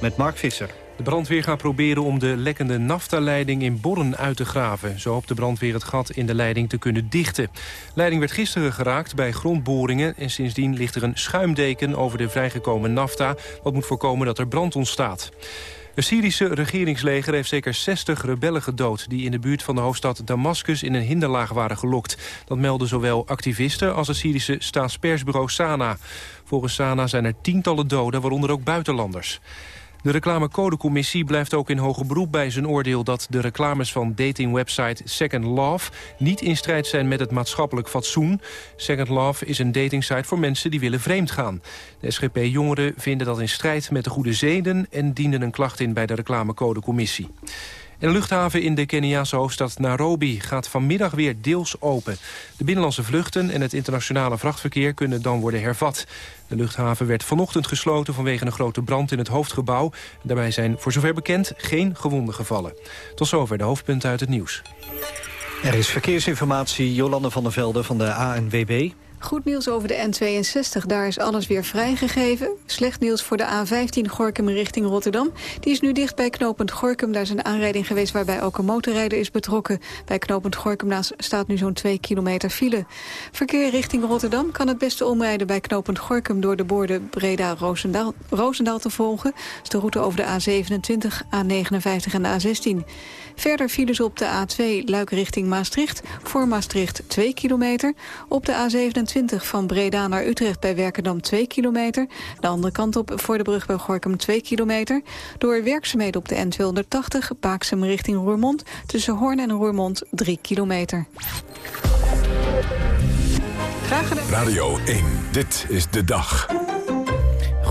met Mark Visser. De brandweer gaat proberen om de lekkende naftaleiding in Borren uit te graven. Zo hoopt de brandweer het gat in de leiding te kunnen dichten. Leiding werd gisteren geraakt bij grondboringen... en sindsdien ligt er een schuimdeken over de vrijgekomen nafta... wat moet voorkomen dat er brand ontstaat. Het Syrische regeringsleger heeft zeker 60 rebellen gedood... die in de buurt van de hoofdstad Damascus in een hinderlaag waren gelokt. Dat melden zowel activisten als het Syrische staatspersbureau Sana. Volgens Sana zijn er tientallen doden, waaronder ook buitenlanders. De reclamecodecommissie blijft ook in hoger beroep bij zijn oordeel... dat de reclames van datingwebsite Second Love... niet in strijd zijn met het maatschappelijk fatsoen. Second Love is een datingsite voor mensen die willen vreemdgaan. De SGP-jongeren vinden dat in strijd met de goede zeden... en dienden een klacht in bij de reclamecodecommissie. En de luchthaven in de Keniaanse hoofdstad Nairobi gaat vanmiddag weer deels open. De binnenlandse vluchten en het internationale vrachtverkeer kunnen dan worden hervat. De luchthaven werd vanochtend gesloten vanwege een grote brand in het hoofdgebouw. Daarbij zijn voor zover bekend geen gewonden gevallen. Tot zover de hoofdpunten uit het nieuws. Er is verkeersinformatie, Jolande van der Velde van de ANWB. Goed nieuws over de N62, daar is alles weer vrijgegeven. Slecht nieuws voor de A15 Gorkum richting Rotterdam. Die is nu dicht bij knooppunt Gorkum. Daar is een aanrijding geweest waarbij ook een motorrijder is betrokken. Bij knooppunt Gorkum staat nu zo'n 2 kilometer file. Verkeer richting Rotterdam kan het beste omrijden bij knooppunt Gorkum... door de borden Breda-Roosendaal Roosendaal te volgen. Dat is de route over de A27, A59 en de A16. Verder files op de A2 Luik richting Maastricht. Voor Maastricht 2 kilometer. Op de A27 van Breda naar Utrecht bij Werkendam 2 kilometer. De andere kant op voor de brug bij Gorkum 2 kilometer. Door werkzaamheden op de N280 Baaksem richting Roermond. Tussen Hoorn en Roermond 3 kilometer. Graag gedaan. Radio 1, dit is de dag.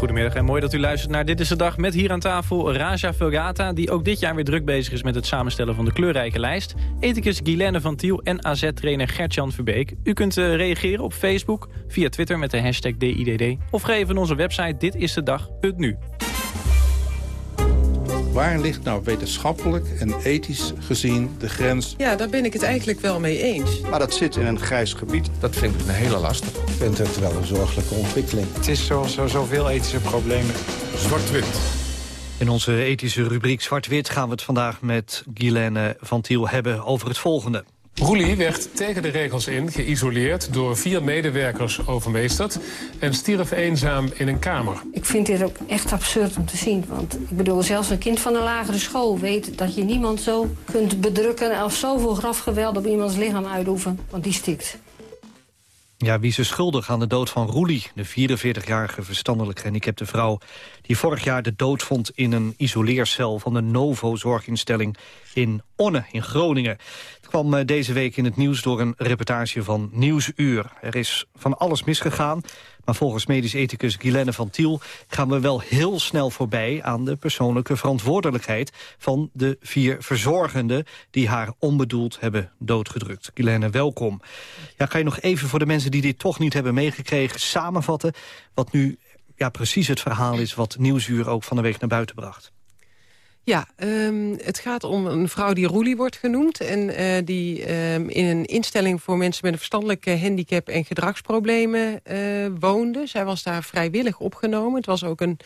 Goedemiddag en mooi dat u luistert naar Dit is de Dag met hier aan tafel Raja Vulgata... die ook dit jaar weer druk bezig is met het samenstellen van de kleurrijke lijst. Ethicus Guilaine van Tiel en AZ-trainer Gertjan Verbeek. U kunt uh, reageren op Facebook, via Twitter met de hashtag DIDD... of ga even onze website ditistedag.nu. Waar ligt nou wetenschappelijk en ethisch gezien de grens? Ja, daar ben ik het eigenlijk wel mee eens. Maar dat zit in een grijs gebied. Dat vind ik een hele lastige. Ik vind het wel een zorgelijke ontwikkeling. Het is zoals zo, zoveel ethische problemen. Zwart-wit. In onze ethische rubriek Zwart-Wit gaan we het vandaag met Guylaine van Tiel hebben over het volgende. Roelie werd tegen de regels in geïsoleerd door vier medewerkers overmeesterd... en stierf eenzaam in een kamer. Ik vind dit ook echt absurd om te zien. Want ik bedoel, zelfs een kind van een lagere school weet dat je niemand zo kunt bedrukken... of zoveel grafgeweld op iemands lichaam uitoefenen, want die stikt. Ja, wie is schuldig aan de dood van Roelie, de 44-jarige verstandelijk gehandicapte vrouw... die vorig jaar de dood vond in een isoleercel van de Novo-zorginstelling in Onne in Groningen. Het kwam eh, deze week in het nieuws door een reportage van Nieuwsuur. Er is van alles misgegaan, maar volgens medisch ethicus Guylaine van Tiel... gaan we wel heel snel voorbij aan de persoonlijke verantwoordelijkheid... van de vier verzorgenden die haar onbedoeld hebben doodgedrukt. Guylaine, welkom. Ja, kan je nog even voor de mensen die dit toch niet hebben meegekregen... samenvatten wat nu ja, precies het verhaal is... wat Nieuwsuur ook van de week naar buiten bracht? Ja, um, het gaat om een vrouw die Roelie wordt genoemd... en uh, die um, in een instelling voor mensen met een verstandelijke handicap... en gedragsproblemen uh, woonde. Zij was daar vrijwillig opgenomen. Het was ook een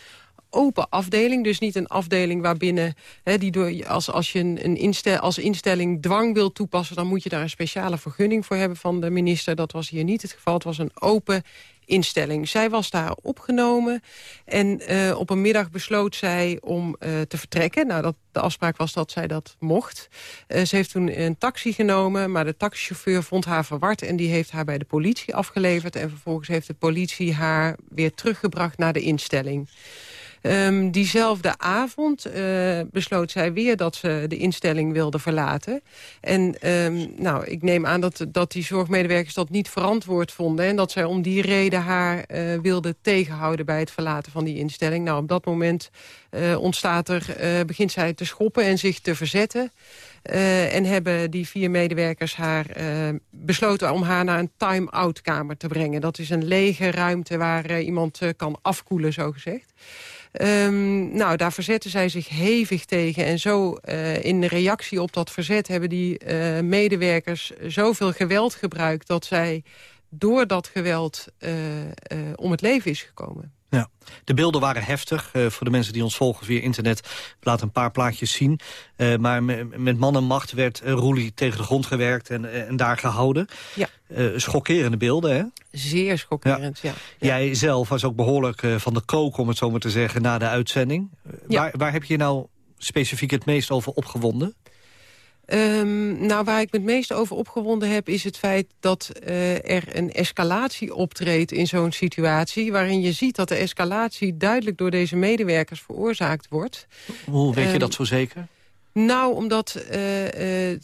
open afdeling. Dus niet een afdeling waarbinnen... Hè, die door, als, als je een, een instel, als instelling dwang wil toepassen... dan moet je daar een speciale vergunning voor hebben van de minister. Dat was hier niet het geval. Het was een open instelling. Zij was daar opgenomen en uh, op een middag besloot zij om uh, te vertrekken. Nou, dat, de afspraak was dat zij dat mocht. Uh, ze heeft toen een taxi genomen, maar de taxichauffeur vond haar verward... en die heeft haar bij de politie afgeleverd. En vervolgens heeft de politie haar weer teruggebracht naar de instelling. Um, diezelfde avond uh, besloot zij weer dat ze de instelling wilde verlaten. En um, nou, ik neem aan dat, dat die zorgmedewerkers dat niet verantwoord vonden... en dat zij om die reden haar uh, wilden tegenhouden bij het verlaten van die instelling. Nou, op dat moment uh, ontstaat er, begint zij te schoppen en zich te verzetten... En hebben die vier medewerkers haar besloten om haar naar een time-out kamer te brengen. Dat is een lege ruimte waar iemand kan afkoelen, zo gezegd. Um, nou, daar verzetten zij zich hevig tegen. En zo uh, in reactie op dat verzet hebben die uh, medewerkers zoveel geweld gebruikt... dat zij door dat geweld uh, om het leven is gekomen. Ja, de beelden waren heftig. Uh, voor de mensen die ons volgen via internet laat een paar plaatjes zien. Uh, maar met man en macht werd uh, Roelie tegen de grond gewerkt en, en daar gehouden. Ja. schokkerende beelden, hè? Zeer schokkerend, ja. ja. Jij zelf was ook behoorlijk van de kook, om het zo maar te zeggen, na de uitzending. Ja. Waar, waar heb je nou specifiek het meest over opgewonden? Um, nou, waar ik me het meest over opgewonden heb... is het feit dat uh, er een escalatie optreedt in zo'n situatie... waarin je ziet dat de escalatie duidelijk door deze medewerkers veroorzaakt wordt. Hoe weet um, je dat zo zeker? Nou, omdat uh, uh,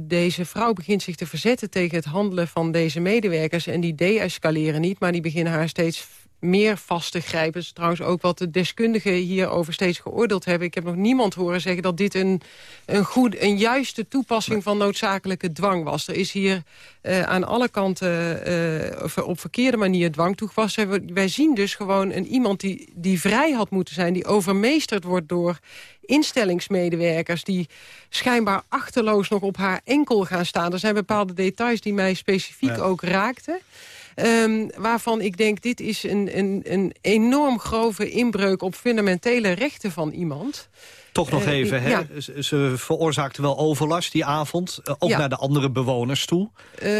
deze vrouw begint zich te verzetten tegen het handelen van deze medewerkers... en die de-escaleren niet, maar die beginnen haar steeds meer vast te grijpen. Dat is trouwens ook wat de deskundigen hierover steeds geoordeeld hebben. Ik heb nog niemand horen zeggen dat dit een, een, goed, een juiste toepassing van noodzakelijke dwang was. Er is hier uh, aan alle kanten uh, op verkeerde manier dwang toegepast. Wij zien dus gewoon een iemand die, die vrij had moeten zijn... die overmeesterd wordt door instellingsmedewerkers... die schijnbaar achterloos nog op haar enkel gaan staan. Er zijn bepaalde details die mij specifiek ja. ook raakten. Ehm, waarvan ik denk, dit is een, een, een enorm grove inbreuk op fundamentele rechten van iemand. Toch nog Eh, even, hè? ja. Ze, veroorzaakte wel overlast die avond. eh, ook Ja. naar de andere bewoners toe. Eh,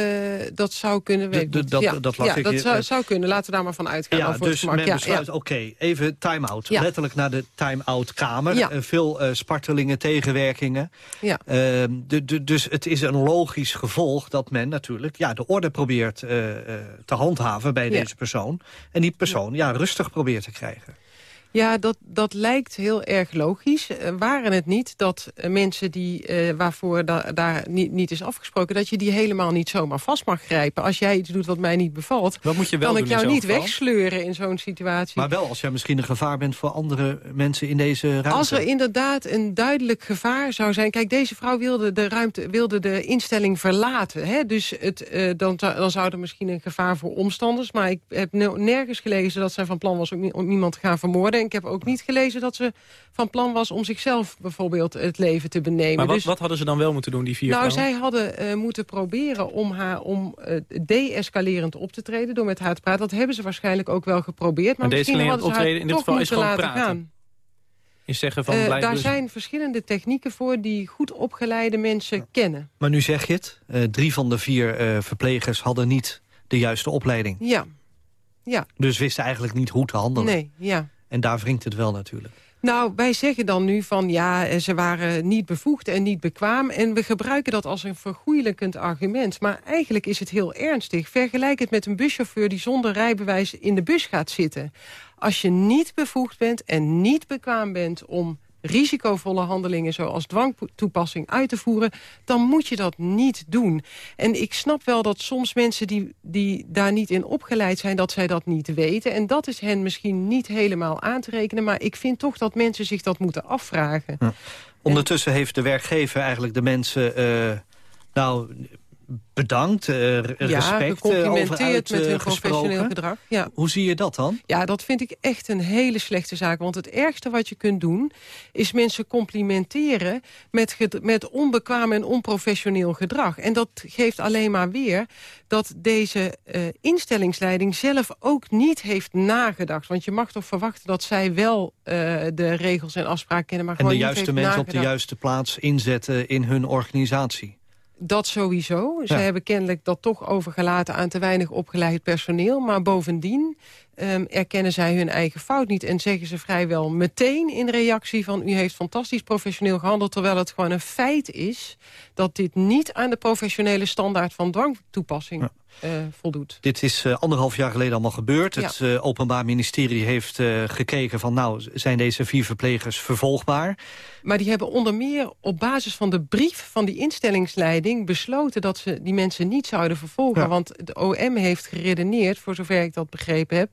dat zou kunnen, weet De- de- dat- ja, dat ja, ik dat zou, zou kunnen. Laten we daar maar van uitgaan. Ja, dus men besluit, oké, even time-out. Letterlijk naar de time-out kamer. Ja. Eh, veel spartelingen, tegenwerkingen. Ja. Ehm, de, dus het is een logisch gevolg dat men natuurlijk ja, de orde probeert te handhaven bij deze persoon. En die persoon ja, rustig probeert te krijgen. Ja, dat, dat lijkt heel erg logisch. Eh, waren het niet dat eh, mensen die, eh, waarvoor da- daar niet, niet is afgesproken... dat je die helemaal niet zomaar vast mag grijpen. Als jij iets doet wat mij niet bevalt... Moet je wel kan doen ik jou niet geval? wegsleuren in zo'n situatie. Maar wel als jij misschien een gevaar bent voor andere mensen in deze ruimte. Als er inderdaad een duidelijk gevaar zou zijn... Kijk, deze vrouw wilde de, ruimte, wilde de instelling verlaten. Hè? Dus het, dan, zou- dan zou er misschien een gevaar voor omstanders... maar ik heb nergens gelezen dat zij van plan was om, om iemand te gaan vermoorden. En ik heb ook niet gelezen dat ze van plan was... om zichzelf bijvoorbeeld het leven te benemen. Maar wat, dus, wat hadden ze dan wel moeten doen, die vier nou, vrouwen? zij hadden eh, moeten proberen om haar om eh, de-escalerend op te treden... door met haar te praten. Dat hebben ze waarschijnlijk ook wel geprobeerd. Maar, Maar misschien de-escalerend hadden ze haar optreden in dit toch geval is gewoon laten praten. gaan. Is zeggen van blijf daar dus- zijn verschillende technieken voor die goed opgeleide mensen kennen. Maar nu zeg je het, eh, drie van de vier eh, verplegers hadden niet de juiste opleiding. Ja. Ja. Dus wisten eigenlijk niet hoe te handelen. Nee, ja. En daar wringt het wel natuurlijk. Nou, wij zeggen dan nu van ja, eh, ze waren niet bevoegd en niet bekwaam. En we gebruiken dat als een vergoeilijkend argument. Maar eigenlijk is het heel ernstig. Vergelijk het met een buschauffeur die zonder rijbewijs in de bus gaat zitten. Als je niet bevoegd bent en niet bekwaam bent om risicovolle handelingen zoals dwangtoepassing uit te voeren... dan moet je dat niet doen. En ik snap wel dat soms mensen die, die daar niet in opgeleid zijn... dat zij dat niet weten. En dat is hen misschien niet helemaal aan te rekenen... maar ik vind toch dat mensen zich dat moeten afvragen. Ondertussen heeft de werkgever eigenlijk de mensen... eh, nou, bedankt, eh, r- Ja, respect eh, gecomplimenteerd met hun professioneel gedrag. Ja. Hoe zie je dat dan? Ja, dat vind ik echt een hele slechte zaak. Want het ergste wat je kunt doen... is mensen complimenteren met, met onbekwaam en onprofessioneel gedrag. En dat geeft alleen maar weer dat deze eh, instellingsleiding zelf ook niet heeft nagedacht. Want je mag toch verwachten dat zij wel de regels en afspraken kennen... maar En gewoon de juiste mensen op de juiste plaats inzetten in hun organisatie. Dat sowieso. Ze Ja. hebben kennelijk dat toch overgelaten aan te weinig opgeleid personeel. Maar bovendien ehm, erkennen zij hun eigen fout niet... en zeggen ze vrijwel meteen in reactie van... u heeft fantastisch professioneel gehandeld... terwijl het gewoon een feit is dat dit niet aan de professionele standaard van dwangtoepassing eh, voldoet. Dit is eh, anderhalf jaar geleden allemaal gebeurd. Ja. Het eh, Openbaar Ministerie heeft gekeken van... nou, zijn deze vier verplegers vervolgbaar? Maar die hebben onder meer op basis van de brief van die instellingsleiding... besloten dat ze die mensen niet zouden vervolgen. Ja. Want de OM heeft geredeneerd, voor zover ik dat begrepen heb...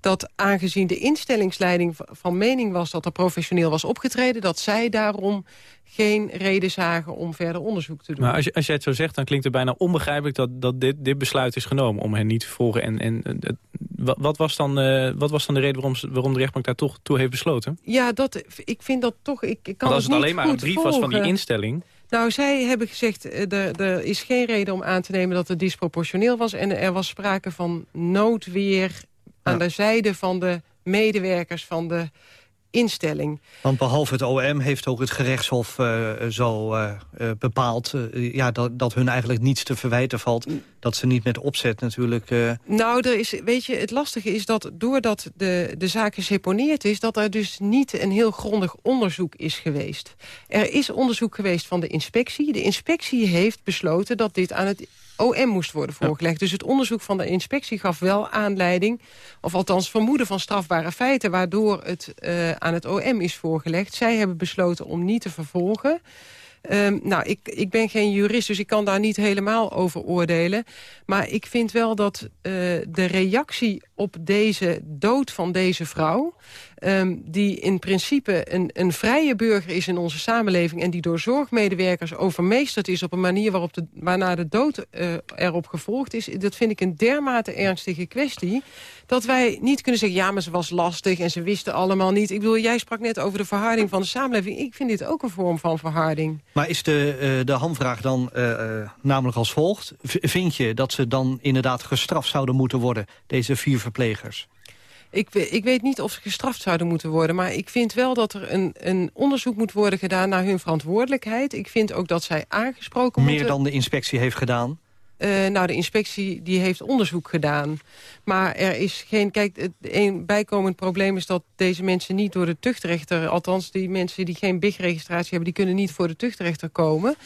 dat aangezien de instellingsleiding van mening was dat er professioneel was opgetreden... dat zij daarom geen reden zagen om verder onderzoek te doen. Maar als, je, als jij het zo zegt, dan klinkt het bijna onbegrijpelijk... dat, dat dit, dit besluit is genomen om hen niet te vervolgen. En, en eh, het- wat, was dan, eh, wat was dan de reden waarom, waarom de rechtbank daar toch toe heeft besloten? Ja, dat, ik vind dat toch... Ik, ik kan Want als het niet alleen maar een brief was van die volgen. instelling... Nou, zij hebben gezegd, eh, er, er is geen reden om aan te nemen dat het disproportioneel was. En er was sprake van noodweer aan de zijde van de medewerkers van de instelling. Want behalve het OM heeft ook het gerechtshof eh, zo eh, eh, bepaald... ja, dat, dat hun eigenlijk niets te verwijten valt. Dat ze niet met opzet natuurlijk... Nou, er is, weet je, het lastige is dat doordat de, de zaak geseponeerd is... dat er dus niet een heel grondig onderzoek is geweest. Er is onderzoek geweest van de inspectie. De inspectie heeft besloten dat dit aan het OM moest worden voorgelegd. Dus het onderzoek van de inspectie gaf wel aanleiding... of althans vermoeden van strafbare feiten... waardoor het eh, aan het OM is voorgelegd. Zij hebben besloten om niet te vervolgen... Ehm, nou, ik, ik ben geen jurist, dus ik kan daar niet helemaal over oordelen. Maar ik vind wel dat eh, de reactie op deze dood van deze vrouw... ehm, die in principe een, een vrije burger is in onze samenleving... en die door zorgmedewerkers overmeesterd is... op een manier waarop de, waarna de dood eh, erop gevolgd is... dat vind ik een dermate ernstige kwestie... dat wij niet kunnen zeggen, ja, maar ze was lastig... en ze wisten allemaal niet. Ik bedoel, jij sprak net over de verharding van de samenleving. Ik vind dit ook een vorm van verharding. Maar is de, eh, de hamvraag dan eh, namelijk als volgt? Vind je dat ze dan inderdaad gestraft zouden moeten worden, deze vier verplegers? Ik, ik weet niet of ze gestraft zouden moeten worden... maar ik vind wel dat er een, een onderzoek moet worden gedaan naar hun verantwoordelijkheid. Ik vind ook dat zij aangesproken Meer moeten... dan de inspectie heeft gedaan? Eh, nou, de inspectie die heeft onderzoek gedaan. Maar er is geen... Kijk, het een bijkomend probleem is dat deze mensen niet door de tuchtrechter... althans, die mensen die geen BIG-registratie hebben... die kunnen niet voor de tuchtrechter komen.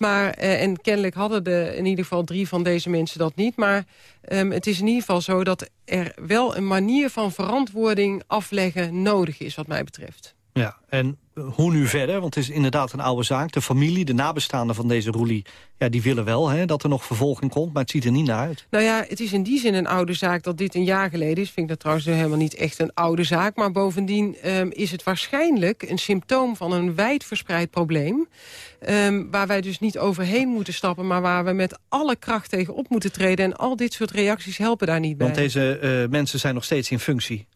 Maar, eh, en kennelijk hadden de, in ieder geval drie van deze mensen dat niet. Maar ehm, het is in ieder geval zo dat er wel een manier van verantwoording afleggen nodig is, wat mij betreft. Ja, en hoe nu verder? Want het is inderdaad een oude zaak. De familie, de nabestaanden van deze roelie, ja, die willen wel hè, dat er nog vervolging komt... maar het ziet er niet naar uit. Nou ja, het is in die zin een oude zaak dat dit een jaar geleden is. Vind ik dat trouwens helemaal niet echt een oude zaak. Maar bovendien ehm, is het waarschijnlijk een symptoom van een wijdverspreid probleem. ehm, waar wij dus niet overheen moeten stappen... maar waar we met alle kracht tegen op moeten treden. En al dit soort reacties helpen daar niet bij. Want deze eh, mensen zijn nog steeds in functie.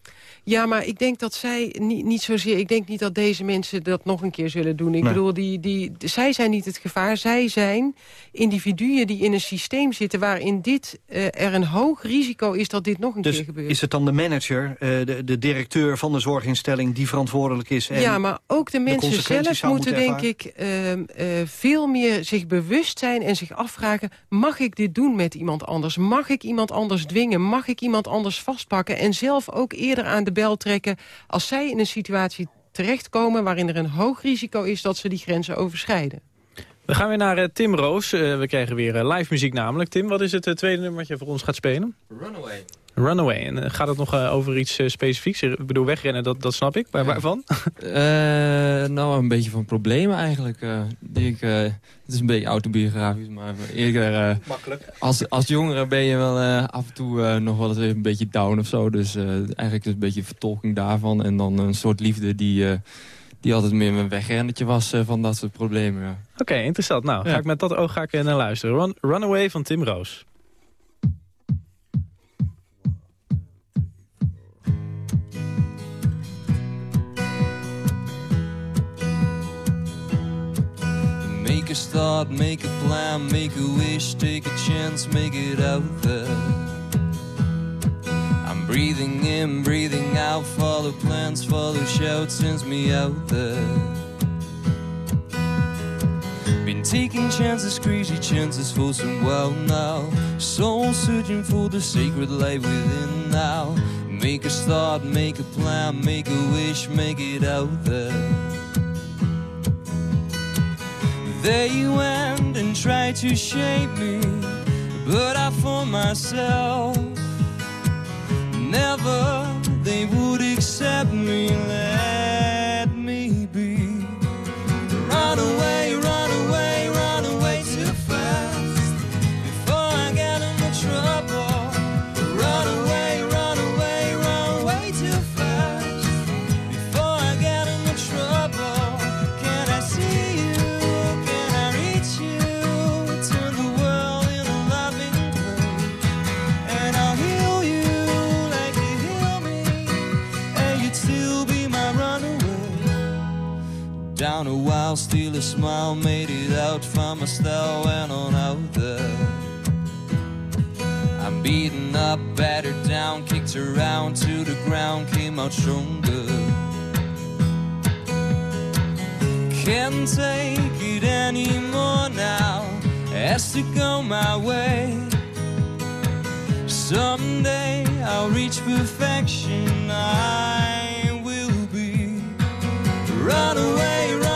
Ja, maar ik denk dat zij niet, niet zozeer... Ik denk niet dat deze mensen dat nog een keer zullen doen. Ik Nee. bedoel, die, die, zij zijn niet het gevaar. Zij zijn individuen die in een systeem zitten... waarin dit, eh, er een hoog risico is dat dit nog een Dus keer gebeurt. is het dan de manager, eh, de, de directeur van de zorginstelling... die verantwoordelijk is? En ja, maar ook de mensen zelf moeten, denk ik, ehm, eh, veel meer zich bewust zijn en zich afvragen... mag ik dit doen met iemand anders? Mag ik iemand anders dwingen? Mag ik iemand anders vastpakken? En zelf ook eerder aan de bel trekken als zij in een situatie terechtkomen... waarin er een hoog risico is dat ze die grenzen overschrijden. We gaan weer naar eh, Tim Roos. Eh, we krijgen weer eh, live muziek namelijk. Tim, wat is het tweede nummer wat je voor ons gaat spelen? Runaway. Runaway. En eh, gaat het nog eh, over iets eh, specifieks? Ik bedoel, wegrennen, dat, dat snap ik. Maar waarvan? *laughs* Eh, nou, een beetje van problemen eigenlijk. eh, die ik, eh, het is een beetje autobiografisch, maar eerder... eh, Makkelijk. Als, als jongere ben je wel eh, af en toe eh, nog wel eens even een beetje down of zo. Dus eh, eigenlijk is het een beetje vertolking daarvan. En dan een soort liefde die, eh, die altijd meer een wegrennetje was van dat soort problemen. Ja. Oké, interessant. Nou, Ja. ga ik met dat oog ga ik naar luisteren. Run, Runaway van Tim Roos. A start, make a plan, make a wish, take a chance, make it out there. I'm breathing in, breathing out, follow plans, follow shouts, sends me out there. Been taking chances, crazy chances for some while now. Soul searching for the sacred light within now. Make a start, make a plan, make a wish, make it out there. They went and tried to shape me, but I found myself. Never they would accept me, let Down a while, steal a smile, made it out, found my style, went on out there. I'm beaten up, battered down, kicked around to the ground, came out stronger. Can't take it anymore now, has to go my way. Someday I'll reach perfection, I will be. Run away, run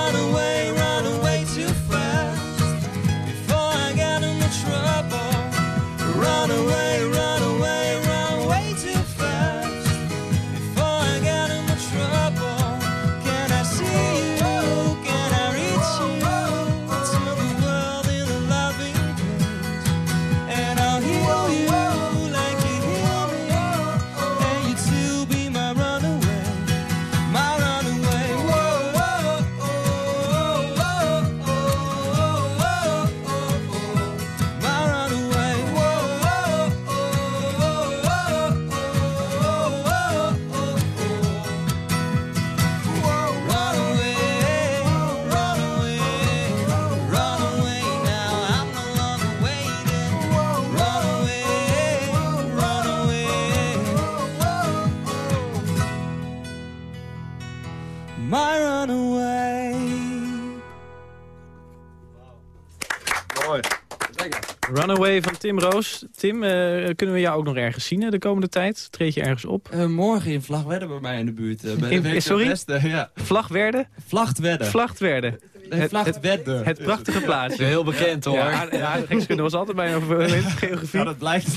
Runaway van Tim Roos. Tim, eh, kunnen we jou ook nog ergens zien eh, de komende tijd? Treed je ergens op? Eh, morgen in Vlagwedde bij mij in de buurt. eh, bij de In- Week sorry? Westen, *laughs* ja. Vlagwerde? Vlachtwedde. Vlachtwerde. Nee, Het-. Het, het prachtige plaatsje. Heel bekend, hoor. Ja, aard- ja, aardrijkskunde was altijd bijna over weet het, *laughs* geografie. Ja, dat blijkt. *laughs*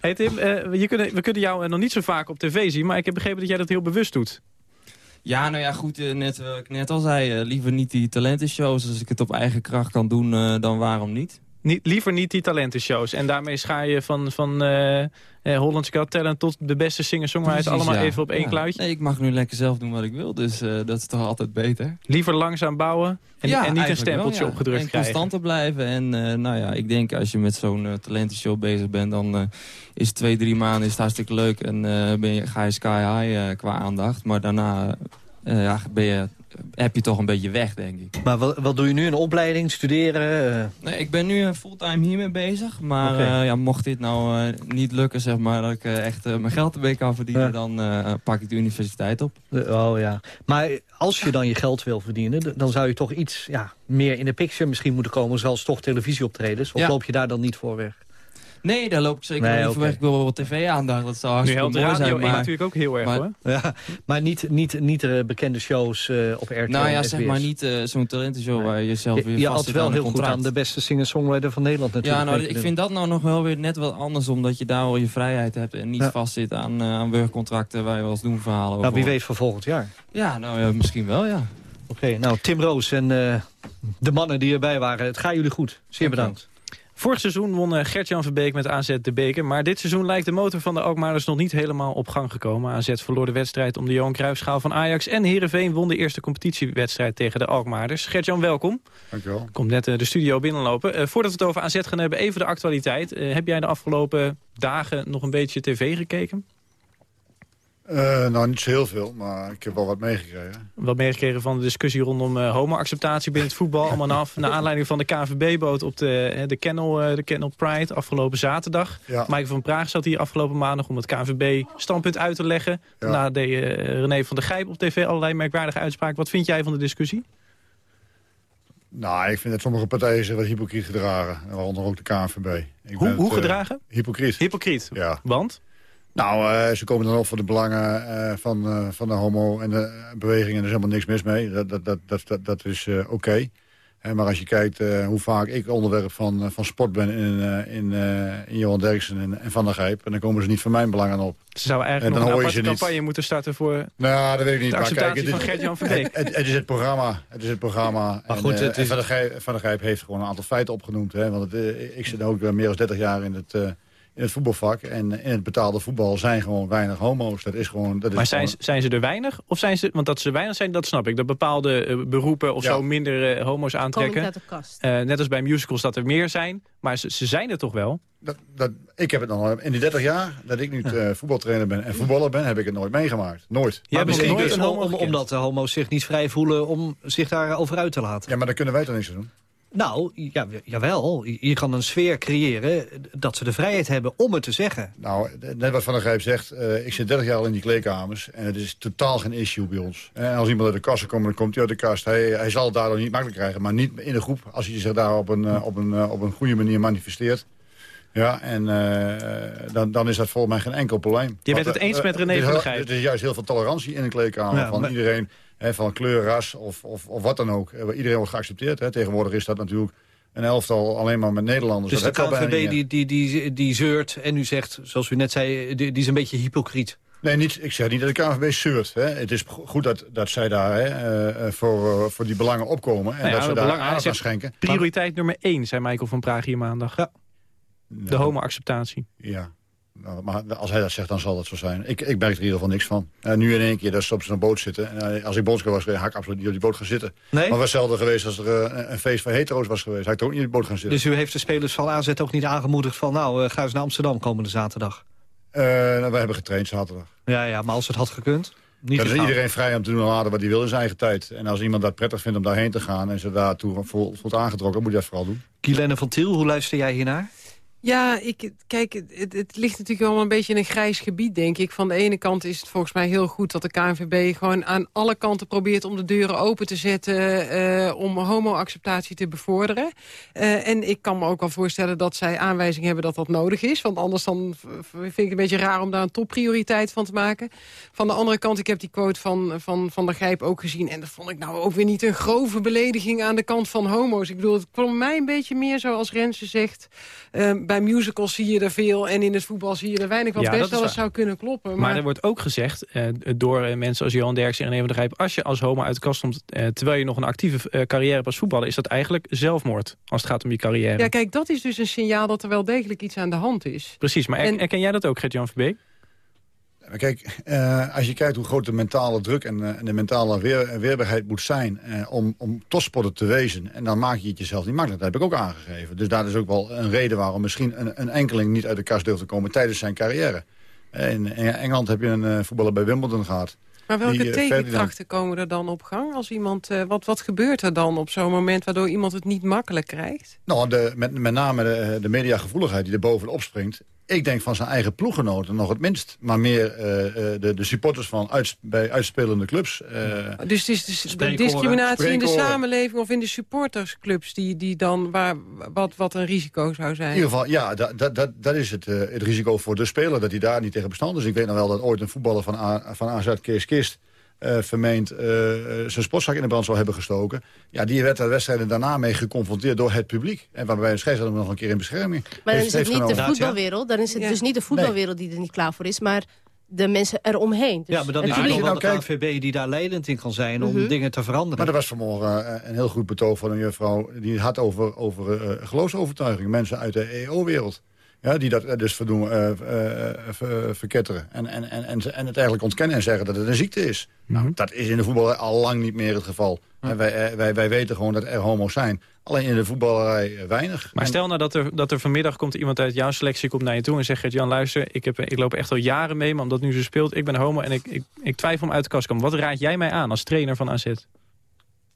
Hey Tim, eh, je kunnen, we kunnen jou nog niet zo vaak op tv zien... maar ik heb begrepen dat jij dat heel bewust doet. Ja, nou ja, goed, net wat ik net al zei, liever niet die talentenshows. Als ik het op eigen kracht kan doen, dan waarom niet? Niet, liever niet die talentenshows. En daarmee schaar je van, van eh eh, Holland's Got Talent tot de beste singer-songwriter... Precies, allemaal ja. even op één Ja. kluitje. Nee, ik mag nu lekker zelf doen wat ik wil, dus eh, dat is toch altijd beter. Liever langzaam bouwen en, Ja, en niet een stempeltje wel, ja. opgedrukt en krijgen. constanter blijven. En eh, nou ja, ik denk als je met zo'n talentenshow bezig bent... dan eh, is twee, drie maanden is het hartstikke leuk. En eh, ben je, ga je sky high eh, qua aandacht. Maar daarna eh, ja, ben je, heb je toch een beetje weg, denk ik. Maar wat, wat doe je nu? Een opleiding, studeren? eh? Nee, ik ben nu eh, fulltime hiermee bezig. Maar eh, ja, mocht dit nou niet lukken, zeg maar, dat ik echt mijn geld ermee kan verdienen... Dan eh, pak ik de universiteit op. Oh ja. Maar als je dan je geld wil verdienen... dan zou je toch iets ja, meer in de picture misschien moeten komen... zoals toch televisieoptredens? Of Ja. loop je daar dan niet voor weg? Nee, daar loop ik zeker Nee, niet weg. Ik wil wel wat tv-aandacht, dat zou Nu hartstikke mooi radio zijn. Maar, natuurlijk ook heel erg maar- hoor. Ja, *laughs* maar niet, niet, niet de bekende shows eh, op RTL nou ja, zeg maar niet eh, zo'n talentenshow waar je jezelf weer Je, je vast had zit wel aan heel goed aan de beste singer-songwriter van Nederland natuurlijk. Ja, nou, ik vind dat nou nog wel weer net wat anders, omdat je daar wel je vrijheid hebt en niet Ja. vastzit aan, eh aan werkcontracten waar je wel eens doen verhalen over. Nou, wie weet voor volgend jaar. Ja, nou ja, misschien wel, ja. Oké, nou, Tim Roos en eh, de mannen die erbij waren. Het gaat jullie goed. Zeer bedankt. Vorig seizoen won eh, Gert-Jan Verbeek met AZ de beker. Maar dit seizoen lijkt de motor van de Alkmaarders nog niet helemaal op gang gekomen. AZ verloor de wedstrijd om de Johan Cruijffschaal van Ajax. En Heerenveen won de eerste competitiewedstrijd tegen de Alkmaarders. Gert-Jan, welkom. Dankjewel. Komt net eh, de studio binnenlopen. Eh, voordat we het over AZ gaan hebben, even de actualiteit. Heb jij de afgelopen dagen nog een beetje tv gekeken? Eh, nou, niet zo heel veel, maar ik heb wel wat meegekregen. Wat meegekregen van de discussie rondom eh homo-acceptatie binnen het voetbal. *laughs* Allemaal af, naar aanleiding van de KNVB-boot op de, eh, de, Kennel, de Kennel Pride afgelopen zaterdag. Ja. Mike van Praag zat hier afgelopen maandag om het KNVB-standpunt uit te leggen. Ja. Daarna deed eh, René van der Gijp op tv allerlei merkwaardige uitspraken. Wat vind jij van de discussie? Nou, ik vind dat sommige partijen zich wat hypocriet gedragen. En waaronder ook de KNVB. Ik Hoe, hoe het, gedragen? hypocriet. Hypocriet. Ja. Want? Nou, eh, ze komen dan op voor de belangen eh, van, eh, van de homo en de beweging. En er is helemaal niks mis mee. Dat, dat, dat, dat, dat, is oké. Hè, maar als je kijkt hoe vaak ik onderwerp van, van sport ben in, in, in Johan Derksen en, en Van der Gijp... en dan komen ze niet van mijn belangen op. Ze zouden En eigenlijk dan nog een hoor je aparte ze niet. campagne moeten starten voor... Nou, dat weet ik niet. De maar kijk, het is- van. Het, het, het is het programma. Het is het programma. Maar en, goed, het en is- Van, der Gijp, Van der Gijp heeft gewoon een aantal feiten opgenoemd. Hè, want ik zit ook meer dan 30 jaar in het, in het voetbalvak. En in het betaalde voetbal zijn gewoon weinig homo's. Dat is gewoon... Dat is Maar zijn, gewoon- zijn ze er weinig? Of zijn ze, want dat ze weinig zijn, dat snap ik. Dat bepaalde eh, beroepen of Ja. zo minder eh, homo's aantrekken. niet uit de kast. Eh, net als bij musicals dat er meer zijn. Maar ze, ze zijn er toch wel? dat, dat, ik heb het nog in die 30 jaar dat ik nu eh, voetbaltrainer ben en voetballer ben, heb ik het nooit meegemaakt. Nooit. Maar hebt misschien nooit dus een homo om, gekend. omdat de homo's zich niet vrij voelen om zich daarover uit te laten. Ja, maar daar kunnen wij toch niks aan doen? Nou, ja, jawel. Je kan een sfeer creëren dat ze de vrijheid hebben om het te zeggen. Nou, net wat Van der Gijp zegt, eh, ik zit 30 jaar al in die kleedkamers en het is totaal geen issue bij ons. En als iemand uit de kassen komt, dan komt hij uit de kast. Hij, hij zal het daardoor niet makkelijk krijgen, maar niet in de groep als hij zich daar op een, eh, op een, eh, op een goede manier manifesteert. Ja, en eh, dan, dan is dat volgens mij geen enkel probleem. Je bent Want, het eens eh, met René is van der Gijp. Er is juist heel veel tolerantie in een kleedkamer Ja, van maar- iedereen, hè, van kleur, ras of, of, of wat dan ook. Eh, Iedereen wordt geaccepteerd. Hè. Tegenwoordig is dat natuurlijk een elftal alleen maar met Nederlanders. Dus de dat bijna KNVB meer. die, die, die, die zeurt en u zegt, zoals u net zei, die, die is een beetje hypocriet. Nee, niet, ik zeg niet dat de KNVB zeurt. Hè. Het is go- goed dat, dat zij daar hè, eh, eh, voor, eh, voor die belangen opkomen. En Nou ja, dat ze daar belang- aandacht aan schenken. Prioriteit nummer één, zei Michael van Praag hier maandag. Ja. De homo-acceptatie. Ja. Nou, maar als hij dat zegt, dan zal dat zo zijn. Ik, ik merk er in ieder geval niks van. Eh, nu in één keer dat ze op zo'n boot zitten. En, eh, als ik bondscoach was geweest, had ik absoluut niet op die boot gaan zitten. Nee? Maar het was hetzelfde geweest als er eh, een feest voor hetero's was geweest. Had ik ook niet op die boot gaan zitten. Dus u heeft de spelers van AZ ook niet aangemoedigd van... nou, eh, ga eens naar Amsterdam komende zaterdag. Eh, nou, wij hebben getraind zaterdag. Ja, ja, maar als het had gekund, niet Dan is iedereen vrij om te doen en laten wat hij wil in zijn eigen tijd. En als iemand dat prettig vindt om daarheen te gaan... en ze daartoe voelt, aangetrokken, moet hij dat vooral doen. Guilaine van Tiel, hoe luister jij hiernaar? Ja, ik, kijk, het, het ligt natuurlijk wel een beetje in een grijs gebied, denk ik. Van de ene kant is het volgens mij heel goed dat de KNVB gewoon aan alle kanten probeert om de deuren open te zetten eh, om homo-acceptatie te bevorderen. Eh, en ik kan me ook wel voorstellen dat zij aanwijzing hebben dat dat nodig is. Want anders dan vind ik het een beetje raar om daar een topprioriteit van te maken. Van de andere kant, ik heb die quote van Van, van der Grijp ook gezien. En dat vond ik nou ook weer niet een grove belediging aan de kant van homo's. Ik bedoel, het kwam mij een beetje meer zoals Renze zegt. eh, bij musicals zie je er veel en in het voetbal zie je er weinig. Wat Ja, best wel eens zou kunnen kloppen. Maar, Maar, er wordt ook gezegd eh, door eh, mensen als Johan Derksen en René van der Grijp... als je als homo uit de kast komt eh, terwijl je nog een actieve eh, carrière hebt als voetballer... is dat eigenlijk zelfmoord als het gaat om je carrière. ja, kijk, dat is dus een signaal dat er wel degelijk iets aan de hand is. Precies, maar En- herken jij dat ook, Gert-Jan Verbeek? Kijk, eh, als je kijkt hoe groot de mentale druk en, eh, en de mentale weer, weerbaarheid moet zijn... eh, om, om topsporter te wezen, en dan maak je het jezelf niet makkelijk. Dat heb ik ook aangegeven. Dus daar is ook wel een reden waarom misschien een, een enkeling niet uit de kast durft te komen tijdens zijn carrière. In, in Engeland heb je een voetballer bij Wimbledon gehad. Maar welke Die, tegenkrachten komen er dan op gang? Als iemand, wat, wat gebeurt er dan op zo'n moment waardoor iemand het niet makkelijk krijgt? Nou, de, met, met name de, de mediagevoeligheid die er bovenop springt. Ik denk van zijn eigen ploeggenoten nog het minst. Maar meer eh, eh, de, de supporters van uit, bij uitspelende clubs. eh, Dus het is de, de discriminatie in de samenleving of in de supportersclubs... die, die dan waar, wat, wat een risico zou zijn. In ieder geval, ja, dat, dat, dat, dat is het, eh, het risico voor de speler... dat hij daar niet tegen bestand is. Ik weet nog wel dat ooit een voetballer van, A, van AZ, Kees Kist... eh, vermeend eh, zijn sportzak in de brand zou hebben gestoken. Ja, die werd de wedstrijden daarna mee geconfronteerd door het publiek. En waarbij een scheidsrechter hem nog een keer in bescherming Maar dan is het niet de voetbalwereld. Dan is het dus niet de voetbalwereld die er niet klaar voor is. Maar de mensen eromheen. Dus ja, maar dan is het wel de KNVB die daar leidend in kan zijn om Mhm. dingen te veranderen. Maar er was vanmorgen eh, een heel goed betoog van een juffrouw... die had over, over geloofsovertuiging. Mensen uit de EO-wereld. Ja, die dat eh, dus verdoen, eh, eh, ver- verketteren. En, en, en, en, en het eigenlijk ontkennen en zeggen dat het een ziekte is. Mhm. Nou, dat is in de voetbal al lang niet meer het geval. En wij, wij, wij weten gewoon dat er homo's zijn. Alleen in de voetballerij weinig. Maar stel nou dat er, dat er vanmiddag komt iemand uit jouw selectie komt naar je toe... en zegt, Jan, luister, ik, heb, ik loop echt al jaren mee... maar omdat nu zo speelt, ik ben homo en ik, ik, ik twijfel om uit de kast te komen. Wat raad jij mij aan als trainer van AZ?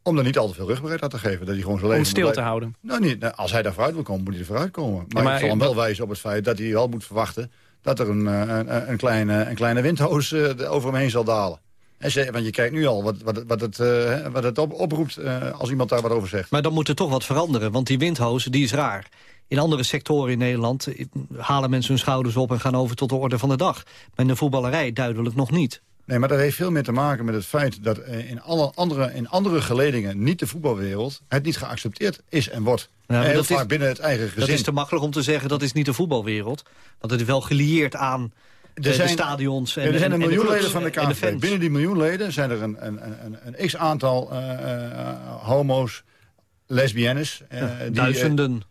Om er niet al te veel rugbaarheid aan te geven. Dat hij gewoon zo Om stil te houden. Nou, niet, nou, als hij daar vooruit wil komen, moet hij er vooruit komen. Maar, maar ik zal hem wel wijzen op het feit dat hij wel moet verwachten... dat er een, eh, een, een, kleine, een kleine windhoos eh, over hem heen zal dalen. En ze, want je kijkt nu al wat, wat, wat het, eh, wat het op, oproept eh, als iemand daar wat over zegt. Maar dan moet er toch wat veranderen, want die windhoos die is raar. In andere sectoren in Nederland eh, halen mensen hun schouders op... en gaan over tot de orde van de dag. Maar in de voetballerij duidelijk nog niet. Nee, maar dat heeft veel meer te maken met het feit dat eh, in, alle andere, in andere geledingen, niet de voetbalwereld, het niet geaccepteerd is en wordt. Ja, En heel dat is- vaak binnen het eigen gezin. Dat is te makkelijk om te zeggen, dat is niet de voetbalwereld. Want het is wel gelieerd aan eh, de stadions en er zijn een miljoen clubs leden van de KNVB. Binnen die miljoen leden zijn er een, een, een, een x-aantal eh, homo's, lesbiennes. die, eh, Duizenden.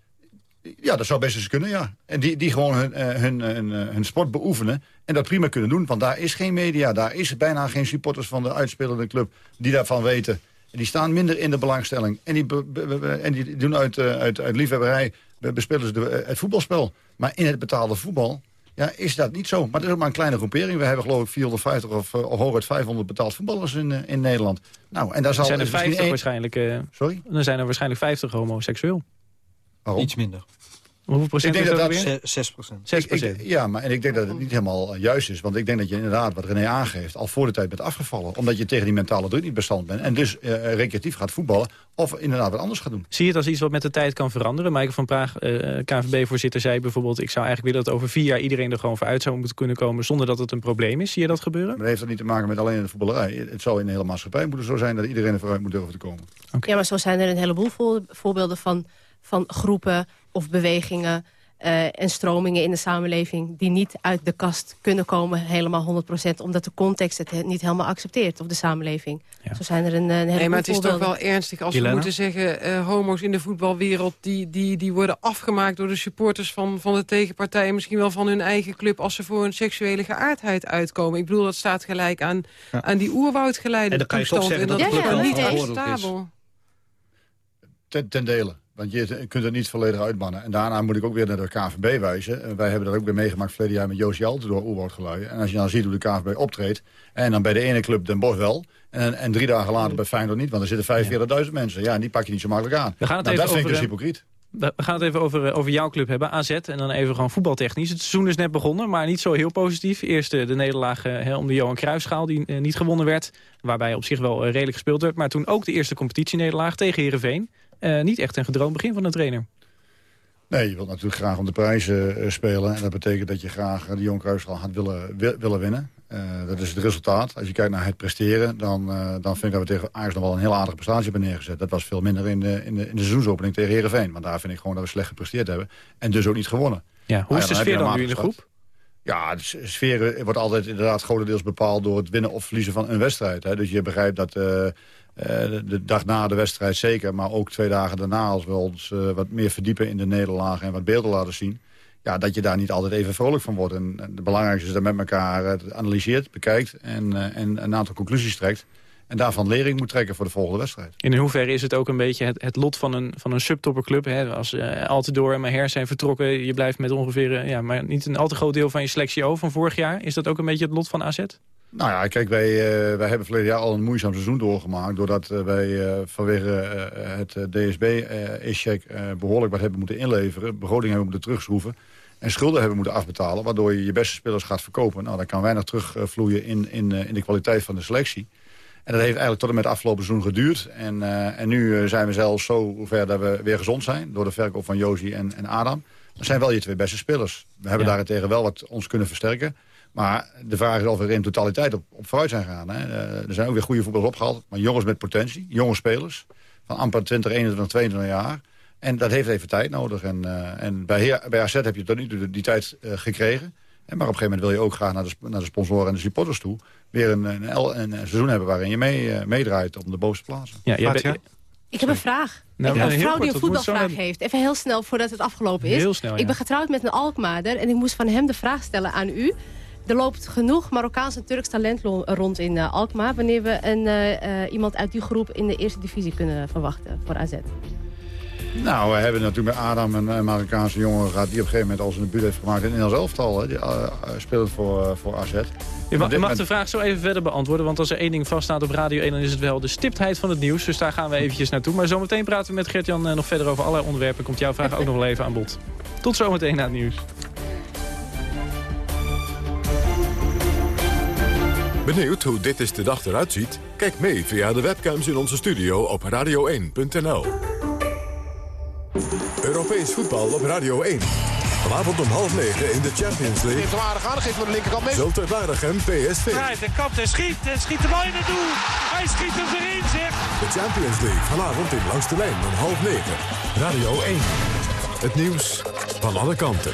Ja, dat zou best eens kunnen, ja. En die, die gewoon hun, eh, hun, hun, eh, hun sport beoefenen en dat prima kunnen doen. Want daar is geen media, daar is bijna geen supporters van de uitspelende club die daarvan weten. En die staan minder in de belangstelling. En die, be- be- be- en die doen uit, eh, uit, uit liefhebberij, be- bespelen ze de, eh, het voetbalspel. Maar in het betaalde voetbal ja, is dat niet zo. Maar dat is ook maar een kleine groepering. We hebben geloof ik 450 of, eh, of hooguit 500 betaald voetballers in, eh, in Nederland. Nou, en daar zal zijn er misschien 50 één- waarschijnlijk. eh, Sorry? Dan zijn er waarschijnlijk 50 homoseksueel. Waarom? Iets minder. Hoeveel procent Ik denk is dat dat dat- weer? Zes- Zes procent. 6 Ik- procent. ja, maar en ik denk dat het niet helemaal eh, juist is. Want ik denk dat je inderdaad, wat René aangeeft... al voor de tijd bent afgevallen. Omdat je tegen die mentale druk niet bestand bent. En dus eh, recreatief gaat voetballen. Of inderdaad wat anders gaat doen. Zie je het als iets wat met de tijd kan veranderen? Maaike van Praag, eh KNVB-voorzitter, zei bijvoorbeeld... ik zou eigenlijk willen dat over vier jaar iedereen er gewoon voor uit zou moeten kunnen komen... zonder dat het een probleem is. Zie je dat gebeuren? Maar dat heeft dat niet te maken met alleen de voetballerij. Het zou in de hele maatschappij moeten zo zijn... dat iedereen er vooruit moet durven te komen. Ja, maar zo zijn er een heleboel voor- voorbeelden van, van groepen of bewegingen... eh, en stromingen in de samenleving die niet uit de kast kunnen komen helemaal 100%. Omdat de context het he- niet helemaal accepteert of de samenleving. Zo zijn er een, een heleboel Nee, maar het is toch wel ernstig als we moeten zeggen... eh, homo's in de voetbalwereld die, die, die worden afgemaakt door de supporters van, van de tegenpartij... misschien wel van hun eigen club als ze voor een seksuele geaardheid uitkomen. Ik bedoel, dat staat gelijk aan, Ja. aan die oerwoudgeleide En dan kan je toch zeggen en dat club wel niet acceptabel. Ten, ten dele. Want je kunt het niet volledig uitbannen. En daarna moet ik ook weer naar de KVB wijzen. En wij hebben dat ook weer meegemaakt verleden jaar met Joost Jalte door Oerwoudgeluiden. En als je dan ziet hoe de KVB optreedt. En dan bij de ene club Den Bosch wel. En, en drie dagen later bij Feyenoord niet. Want er zitten 45.000 mensen. Ja, en die pak je niet zo makkelijk aan. We gaan het Nou, even dat vind ik dus eh, hypocriet. We gaan het even over, eh, over jouw club hebben, AZ. En dan even gewoon voetbaltechnisch. Het seizoen is net begonnen, maar niet zo heel positief. Eerst eh, de nederlaag om de Johan Cruijffschaal, die eh, niet gewonnen werd. Waarbij op zich wel eh, redelijk gespeeld werd. Maar toen ook de eerste competitienederlaag tegen Heerenveen. Eh, niet echt een gedroomd begin van de trainer. Nee, je wilt natuurlijk graag om de prijzen eh, spelen. En dat betekent dat je graag eh, de Johan Cruijffschaal gaat willen, wi- willen winnen. Dat is het resultaat. Als je kijkt naar het presteren, dan, dan vind ik dat we tegen Ajax nog wel een heel aardige prestatie hebben neergezet. Dat was veel minder in de, in de, in de seizoensopening tegen Heerenveen. Want daar vind ik gewoon dat we slecht gepresteerd hebben. En dus ook niet gewonnen. Ja, hoe is de sfeer dan een nu in de groep? Ja, de sfeer wordt altijd inderdaad grotendeels bepaald door het winnen of verliezen van een wedstrijd. Hè. Dus je begrijpt dat de, de dag na de wedstrijd zeker, maar ook twee dagen daarna... als we ons eh, wat meer verdiepen in de nederlaag en wat beelden laten zien... Ja, dat je daar niet altijd even vrolijk van wordt. En, het belangrijkste is dat met elkaar het analyseert, bekijkt en, eh, en een aantal conclusies trekt. En daarvan lering moet trekken voor de volgende wedstrijd. In hoeverre is het ook een beetje het, lot van een, van een subtopperclub? Hè? Als uh, Altidore en Maher zijn vertrokken, je blijft met ongeveer... eh, ja, maar niet een al te groot deel van je selectie over van vorig jaar. Is dat ook een beetje het lot van AZ? Nou ja, kijk, wij, uh, wij hebben verleden jaar al een moeizaam seizoen doorgemaakt... doordat uh, wij uh, vanwege uh, het DSB-check behoorlijk wat hebben moeten inleveren... begroting hebben moeten terugschroeven en schulden hebben moeten afbetalen... waardoor je je beste spelers gaat verkopen. Nou, dan kan weinig terugvloeien in, in, in de kwaliteit van de selectie. En dat heeft eigenlijk tot en met het afgelopen seizoen geduurd. En, en nu zijn we zelfs zo ver dat we weer gezond zijn... door de verkoop van Josie en, en Adam. Dat zijn wel je twee beste spelers. We hebben ja. daarentegen wel wat ons kunnen versterken... Maar de vraag is of we in totaliteit op, op vooruit zijn gegaan. Hè. Uh, er zijn ook weer goede voetballers opgehaald. Maar jongens met potentie, jonge spelers. Van amper 20, 21, 22 jaar. En dat heeft even tijd nodig. En, uh, en bij, Heer, bij AZ heb je tot nu toe die tijd uh, gekregen. En maar op een gegeven moment wil je ook graag naar de, naar de sponsoren en de supporters toe... weer een, een, een, een seizoen hebben waarin je mee, meedraait om de bovenste plaatsen. Ja, jij bent, ik heb een vraag. Nou, ik heb een vrouw kort, die een voetbalvraag heeft. Even heel snel voordat het afgelopen is. Heel snel, ja. Ik ben getrouwd met een Alkmaarder en ik moest van hem de vraag stellen aan u. Er loopt genoeg Marokkaans en Turks talent rond in uh, Alkmaar... wanneer we een, uh, uh, iemand uit die groep in de eerste divisie kunnen verwachten voor AZ. Nou, we hebben natuurlijk met Adam een, een Marokkaanse jongen gehad... die op een gegeven moment al zijn debuut heeft gemaakt in Nederlands elftal. Hè. Die speelt voor, voor AZ. Je mag, je mag de vraag zo even verder beantwoorden. Want als er één ding vaststaat op Radio 1... dan is het wel de stiptheid van het nieuws. Dus daar gaan we eventjes naartoe. Maar zometeen praten we met Gert-Jan nog verder over allerlei onderwerpen. Komt jouw vraag ook nog wel even aan bod. Tot zometeen na het nieuws. Benieuwd hoe dit is de dag eruit ziet? Kijk mee via de webcams in onze studio op radio1.nl. Europees voetbal op Radio 1. Vanavond om half negen in de Champions League. Geeft hem aardig aan, geeft hem de linkerkant mee. Zulte Waregem PSV. Draait en kapt en schiet en schiet de bal in het doel. Hij schiet hem erin, zeg. De Champions League vanavond in Langs de Lijn om half negen. Radio 1. Het nieuws van alle kanten.